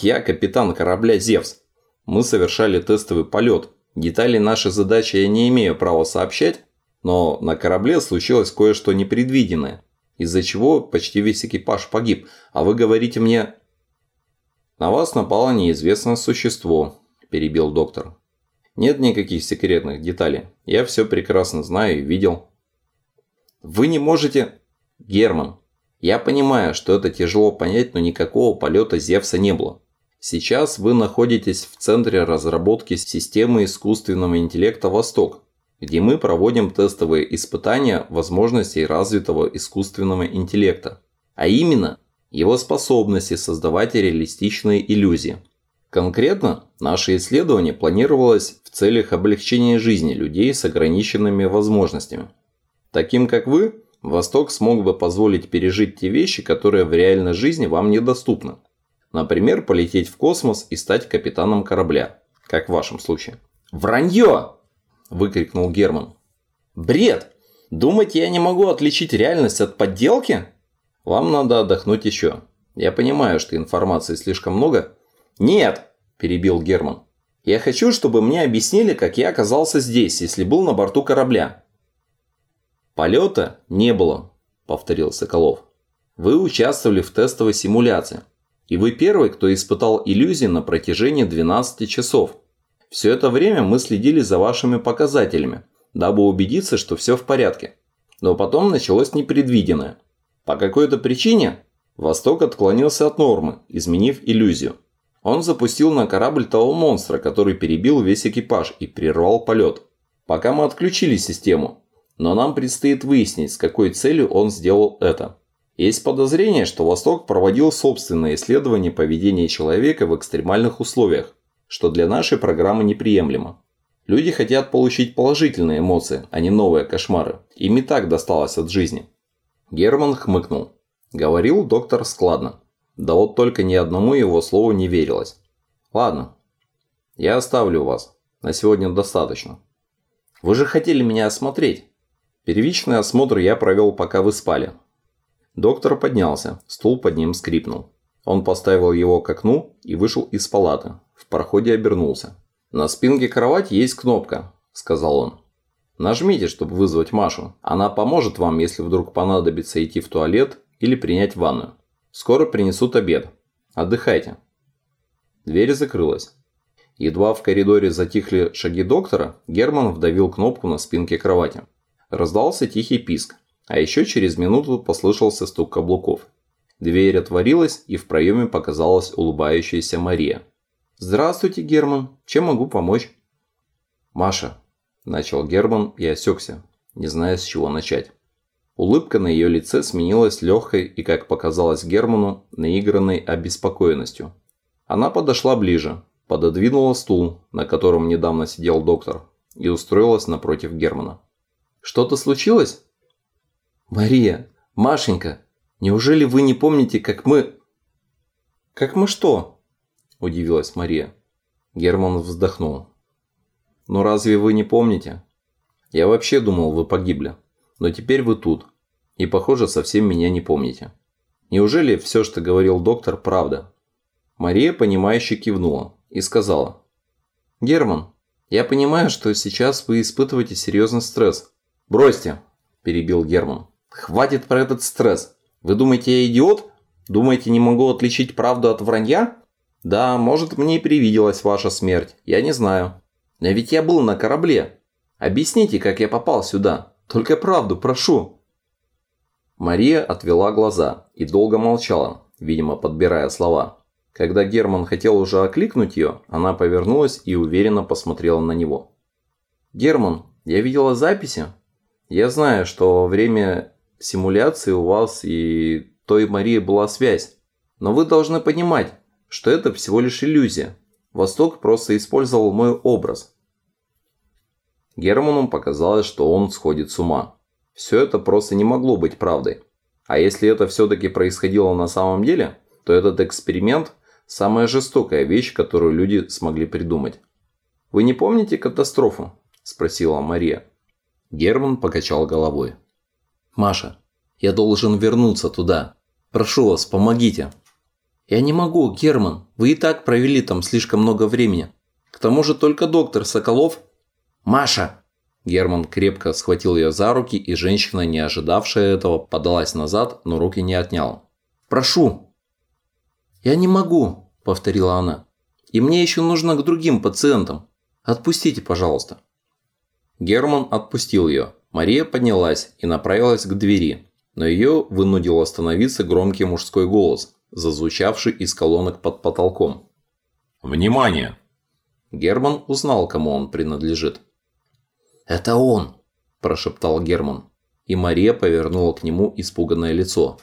Speaker 1: «Я капитан корабля «Зевс». Мы совершали тестовый полет. Детали нашей задачи я не имею права сообщать, но на корабле случилось кое-что непредвиденное, из-за чего почти весь экипаж погиб, а вы говорите мне «На вас напало неизвестное существо», – перебил доктор. «Нет никаких секретных деталей. Я все прекрасно знаю и видел». «Вы не можете...» «Герман, я понимаю, что это тяжело понять, но никакого полета Зевса не было. Сейчас вы находитесь в центре разработки системы искусственного интеллекта «Восток», где мы проводим тестовые испытания возможностей развитого искусственного интеллекта. А именно, его способности создавать реалистичные иллюзии. Конкретно, наше исследование планировалось в целях облегчения жизни людей с ограниченными возможностями. Таким как вы, Восток смог бы позволить пережить те вещи, которые в реальной жизни вам недоступны. Например, полететь в космос и стать капитаном корабля, как в вашем случае. «Вранье!» – выкрикнул Герман. «Бред! Думаете, я не могу отличить реальность от подделки?» Вам надо отдохнуть еще. Я понимаю, что информации слишком много. Нет, перебил Герман. Я хочу, чтобы мне объяснили, как я оказался здесь, если был на борту корабля. Полета не было, повторил Соколов. Вы участвовали в тестовой симуляции. И вы первый, кто испытал иллюзии на протяжении 12 часов. Все это время мы следили за вашими показателями, дабы убедиться, что все в порядке. Но потом началось непредвиденное. По какой-то причине Восток отклонился от нормы, изменив иллюзию. Он запустил на корабль того монстра, который перебил весь экипаж и прервал полет. Пока мы отключили систему, Но нам предстоит выяснить, с какой целью он сделал это. Есть подозрение, что Восток проводил собственное исследование поведения человека в экстремальных условиях, что для нашей программы неприемлемо. Люди хотят получить положительные эмоции, а не новые кошмары. Им и так досталось от жизни. Герман хмыкнул. Говорил доктор складно. Да вот только ни одному его слову не верилось. Ладно, я оставлю вас. На сегодня достаточно. Вы же хотели меня осмотреть. Первичный осмотр я провел, пока вы спали. Доктор поднялся, стул под ним скрипнул. Он поставил его к окну и вышел из палаты. В проходе обернулся. «На спинке кровати есть кнопка», – сказал он. «Нажмите, чтобы вызвать Машу. Она поможет вам, если вдруг понадобится идти в туалет или принять ванную. Скоро принесут обед. Отдыхайте». Дверь закрылась. Едва в коридоре затихли шаги доктора, Герман вдавил кнопку на спинке кровати. Раздался тихий писк, а еще через минуту послышался стук каблуков. Дверь отворилась, и в проеме показалась улыбающаяся Мария. «Здравствуйте, Герман. Чем могу помочь?» «Маша», – начал Герман и осекся, не зная, с чего начать. Улыбка на ее лице сменилась легкой и, как показалось Герману, наигранной обеспокоенностью. Она подошла ближе, пододвинула стул, на котором недавно сидел доктор, и устроилась напротив Германа. «Что-то случилось?» «Мария, Машенька, неужели вы не помните, как мы...» «Как мы что?» – удивилась Мария. Герман вздохнул. «Ну разве вы не помните? Я вообще думал, вы погибли. Но теперь вы тут. И, похоже, совсем меня не помните. Неужели все, что говорил доктор, правда?» Мария, понимающе кивнула и сказала. «Герман, я понимаю, что сейчас вы испытываете серьезный стресс. Бросьте!» – перебил Герман. Хватит про этот стресс. Вы думаете, я идиот? Думаете, не могу отличить правду от вранья? Да, может, мне и привиделась ваша смерть. Я не знаю. Но ведь я был на корабле. Объясните, как я попал сюда. Только правду, прошу. Мария отвела глаза и долго молчала, видимо, подбирая слова. Когда Герман хотел уже окликнуть ее, она повернулась и уверенно посмотрела на него. «Герман, я видела записи. Я знаю, что во время симуляции у вас и той Марии была связь. Но вы должны понимать, что это всего лишь иллюзия. Восток просто использовал мой образ. Герману показалось, что он сходит с ума. Все это просто не могло быть правдой. А если это все-таки происходило на самом деле, то этот эксперимент – самая жестокая вещь, которую люди смогли придумать. «Вы не помните катастрофу?» – спросила Мария. Герман покачал головой. Маша, я должен вернуться туда. Прошу вас, помогите. Я не могу, Герман. Вы и так провели там слишком много времени. К тому же только доктор Соколов... Маша! Герман крепко схватил ее за руки, и женщина, не ожидавшая этого, подалась назад, но руки не отняла. «Прошу!» «Я не могу», – повторила она. «И мне еще нужно к другим пациентам. Отпустите, пожалуйста». Герман отпустил ее. Мария поднялась и направилась к двери, но ее вынудил остановиться громкий мужской голос, зазвучавший из колонок под потолком.
Speaker 2: «Внимание!»
Speaker 1: Герман узнал, кому он принадлежит.
Speaker 3: «Это он!»
Speaker 1: – прошептал Герман, и Мария повернула к нему испуганное лицо.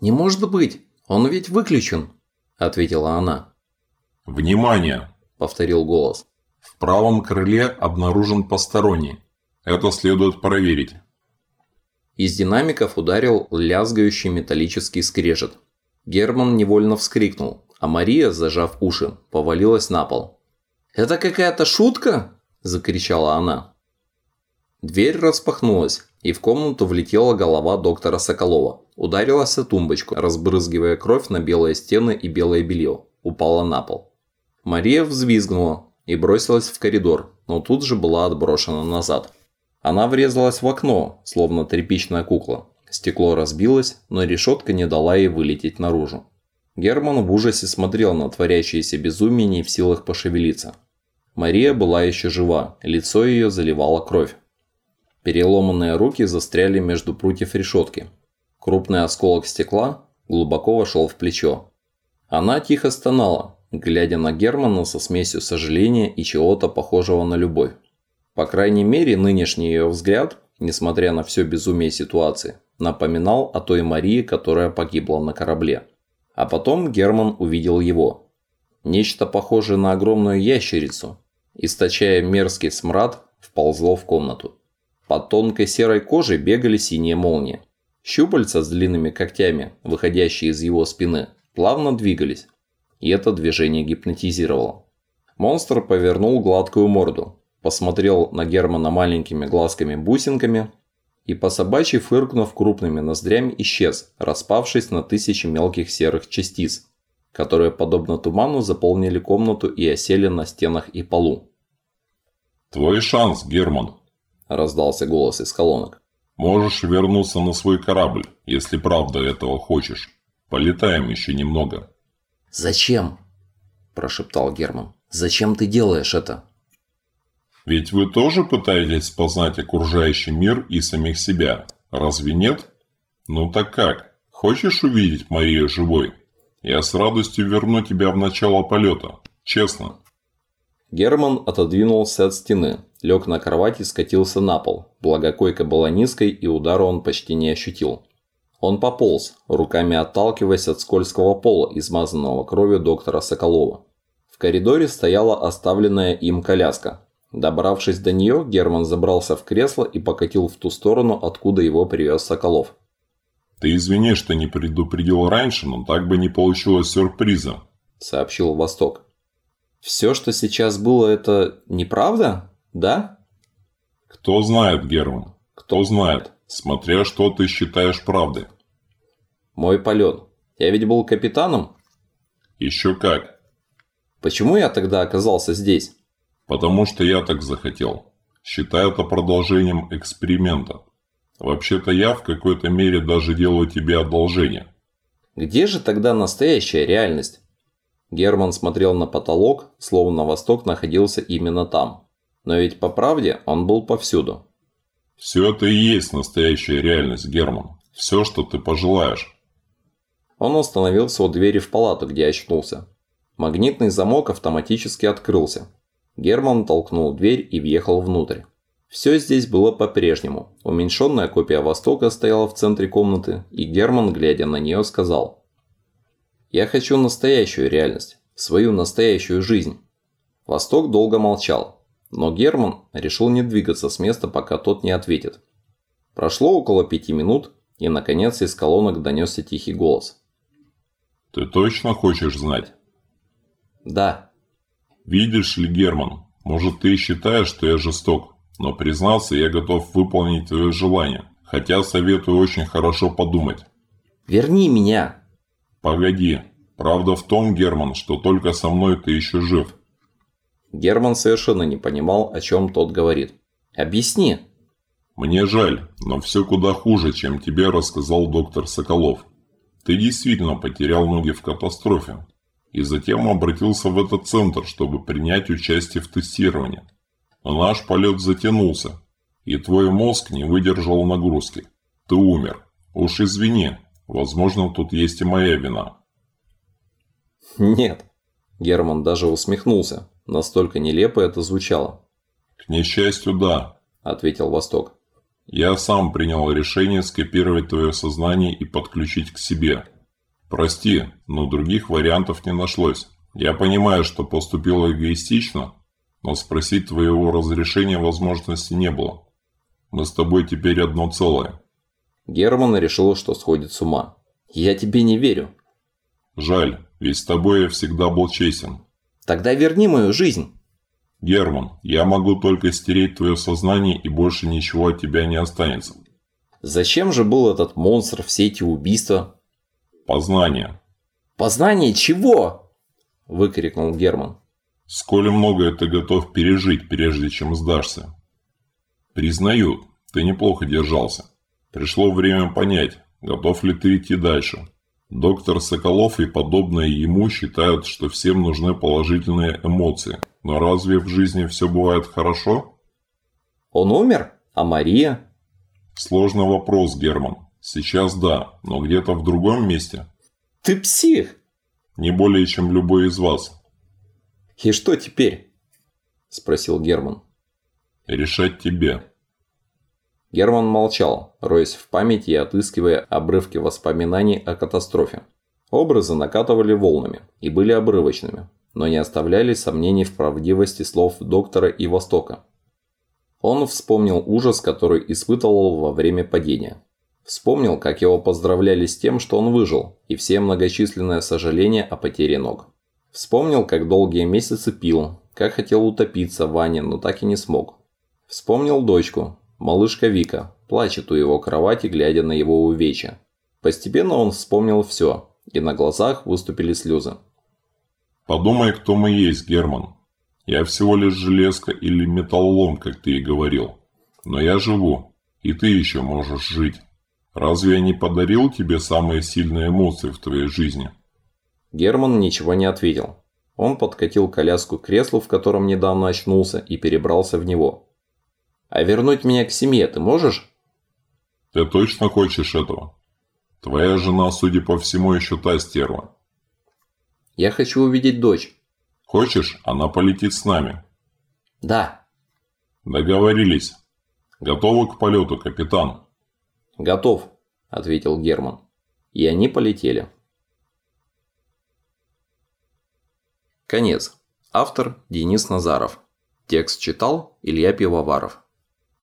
Speaker 1: «Не может быть! Он ведь выключен!» – ответила она.
Speaker 2: «Внимание!»
Speaker 1: – повторил голос.
Speaker 2: «В правом крыле обнаружен посторонний. Это следует проверить.
Speaker 1: Из динамиков ударил лязгающий металлический скрежет. Герман невольно вскрикнул, а Мария, зажав уши, повалилась на пол. «Это какая-то шутка?» – закричала она. Дверь распахнулась, и в комнату влетела голова доктора Соколова. Ударилась о тумбочку, разбрызгивая кровь на белые стены и белое белье. Упала на пол. Мария взвизгнула и бросилась в коридор, но тут же была отброшена назад. Она врезалась в окно, словно тряпичная кукла. Стекло разбилось, но решетка не дала ей вылететь наружу. Герман в ужасе смотрел на творящееся безумие не в силах пошевелиться. Мария была еще жива, лицо ее заливало кровь. Переломанные руки застряли между прутьев решетки. Крупный осколок стекла глубоко вошел в плечо. Она тихо стонала, глядя на Германа со смесью сожаления и чего-то похожего на любовь. По крайней мере, нынешний ее взгляд несмотря на все безумие ситуации, напоминал о той Марии, которая погибла на корабле. А потом Герман увидел его. Нечто похожее на огромную ящерицу, источая мерзкий смрад, вползло в комнату. Под тонкой серой кожей бегали синие молнии. Щупальца с длинными когтями, выходящие из его спины, плавно двигались, и это движение гипнотизировало. Монстр повернул гладкую морду, посмотрел на Германа маленькими глазками-бусинками и по собачьи фыркнув крупными ноздрями исчез, распавшись на тысячи мелких серых частиц, которые подобно туману заполнили комнату и осели на стенах и полу.
Speaker 2: «Твой шанс, Герман!» – раздался голос из колонок. «Можешь вернуться на свой корабль, если правда этого хочешь. Полетаем еще немного».
Speaker 1: «Зачем?» – прошептал Герман. «Зачем ты делаешь это?»
Speaker 2: Ведь вы тоже пытаетесь познать окружающий мир и самих себя, разве нет? Ну так как? Хочешь увидеть Марию живой? Я с радостью верну тебя в начало полета. Честно.
Speaker 1: Герман отодвинулся от стены, лег на кровать и скатился на пол. Благо койка была низкой и удара он почти не ощутил. Он пополз, руками отталкиваясь от скользкого пола, измазанного кровью доктора Соколова. В коридоре стояла оставленная им коляска. Добравшись до нее, Герман забрался в кресло и покатил в ту сторону, откуда его привез Соколов.
Speaker 2: «Ты извини, что не предупредил раньше, но так бы не получилось сюрприза», –
Speaker 1: сообщил Восток. «Все, что сейчас было, это неправда? Да?»
Speaker 2: «Кто знает, Герман, кто знает, смотря что ты считаешь правдой».
Speaker 1: «Мой полет. Я ведь был капитаном?»
Speaker 2: «Еще как».
Speaker 1: «Почему я тогда оказался здесь?»
Speaker 2: Потому что я так захотел. Считай это продолжением эксперимента. Вообще-то я в какой-то мере даже делаю тебе одолжение.
Speaker 1: Где же тогда настоящая реальность? Герман смотрел на потолок, словно Восток находился именно там. Но ведь по правде он был повсюду.
Speaker 2: Все это и есть настоящая реальность, Герман. Все, что ты пожелаешь.
Speaker 1: Он остановился у двери в палату, где очнулся. Магнитный замок автоматически открылся. Герман толкнул дверь и въехал внутрь. Все здесь было по-прежнему. Уменьшенная копия Востока стояла в центре комнаты, и Герман, глядя на нее, сказал «Я хочу настоящую реальность, свою настоящую жизнь». Восток долго молчал, но Герман решил не двигаться с места, пока тот не ответит. Прошло около пяти минут, и наконец из колонок донесся тихий голос.
Speaker 2: «Ты точно хочешь знать?»
Speaker 1: «Да»,
Speaker 2: Видишь ли, Герман, может ты считаешь, что я жесток, но признался, я готов выполнить твое желание, хотя советую очень хорошо подумать.
Speaker 1: Верни меня.
Speaker 2: Погоди. Правда в том, Герман, что только со мной ты еще жив.
Speaker 1: Герман совершенно не понимал, о чем тот говорит. Объясни.
Speaker 2: Мне жаль, но все куда хуже, чем тебе рассказал доктор Соколов. Ты действительно потерял ноги в катастрофе, и затем обратился в этот центр, чтобы принять участие в тестировании. Наш полет затянулся, и твой мозг не выдержал нагрузки. Ты умер. Уж извини, возможно, тут есть и моя вина.
Speaker 1: Нет. Герман даже усмехнулся. Настолько нелепо это звучало.
Speaker 2: К несчастью, да,
Speaker 1: ответил Восток.
Speaker 2: Я сам принял решение скопировать твое сознание и подключить к себе. Прости, но других вариантов не нашлось. Я понимаю, что поступил эгоистично, но спросить твоего разрешения возможности не было. Мы с тобой теперь одно целое.
Speaker 1: Герман решил, что сходит с ума. Я тебе не верю.
Speaker 2: Жаль, ведь с тобой я всегда был честен.
Speaker 1: Тогда верни мою жизнь.
Speaker 2: Герман, я могу только стереть твое сознание и больше ничего от тебя не останется.
Speaker 1: Зачем же был этот монстр, все эти убийства?
Speaker 2: Познание.
Speaker 1: Познание чего? Выкрикнул Герман.
Speaker 2: Сколь многое ты готов пережить, прежде чем сдашься. Признаю, ты неплохо держался. Пришло время понять, готов ли ты идти дальше. Доктор Соколов и подобные ему считают, что всем нужны положительные эмоции. Но разве в жизни все бывает хорошо?
Speaker 1: Он умер? А Мария?
Speaker 2: Сложный вопрос, Герман. Сейчас да, но где-то в другом месте.
Speaker 1: Ты псих!
Speaker 2: Не более, чем любой из вас.
Speaker 1: И что теперь? Спросил Герман.
Speaker 2: Решать тебе.
Speaker 1: Герман молчал, роясь в памяти и отыскивая обрывки воспоминаний о катастрофе. Образы накатывали волнами и были обрывочными, но не оставляли сомнений в правдивости слов доктора и Востока. Он вспомнил ужас, который испытывал во время падения. Вспомнил, как его поздравляли с тем, что он выжил, и все многочисленные сожаления о потере ног. Вспомнил, как долгие месяцы пил, как хотел утопиться в ванне, но так и не смог. Вспомнил дочку, Малышка Вика плачет у его кровати, глядя на его увечья. Постепенно он вспомнил все, и на глазах выступили слезы.
Speaker 2: «Подумай, кто мы есть, Герман. Я всего лишь железка или металлолом, как ты и говорил. Но я живу, и ты еще можешь жить. Разве я не подарил тебе самые сильные эмоции в твоей жизни?»
Speaker 1: Герман ничего не ответил. Он подкатил коляску к креслу, в котором недавно очнулся, и перебрался в него. А вернуть меня к семье ты можешь?
Speaker 2: Ты точно хочешь этого? Твоя жена, судя по всему, еще та стерва.
Speaker 1: Я хочу увидеть дочь.
Speaker 2: Хочешь, она полетит с нами?
Speaker 1: Да.
Speaker 2: Договорились. Готовы к полету, капитан?
Speaker 1: Готов, ответил Герман. И они полетели. Конец. Автор Денис Назаров. Текст читал Илья Пивоваров.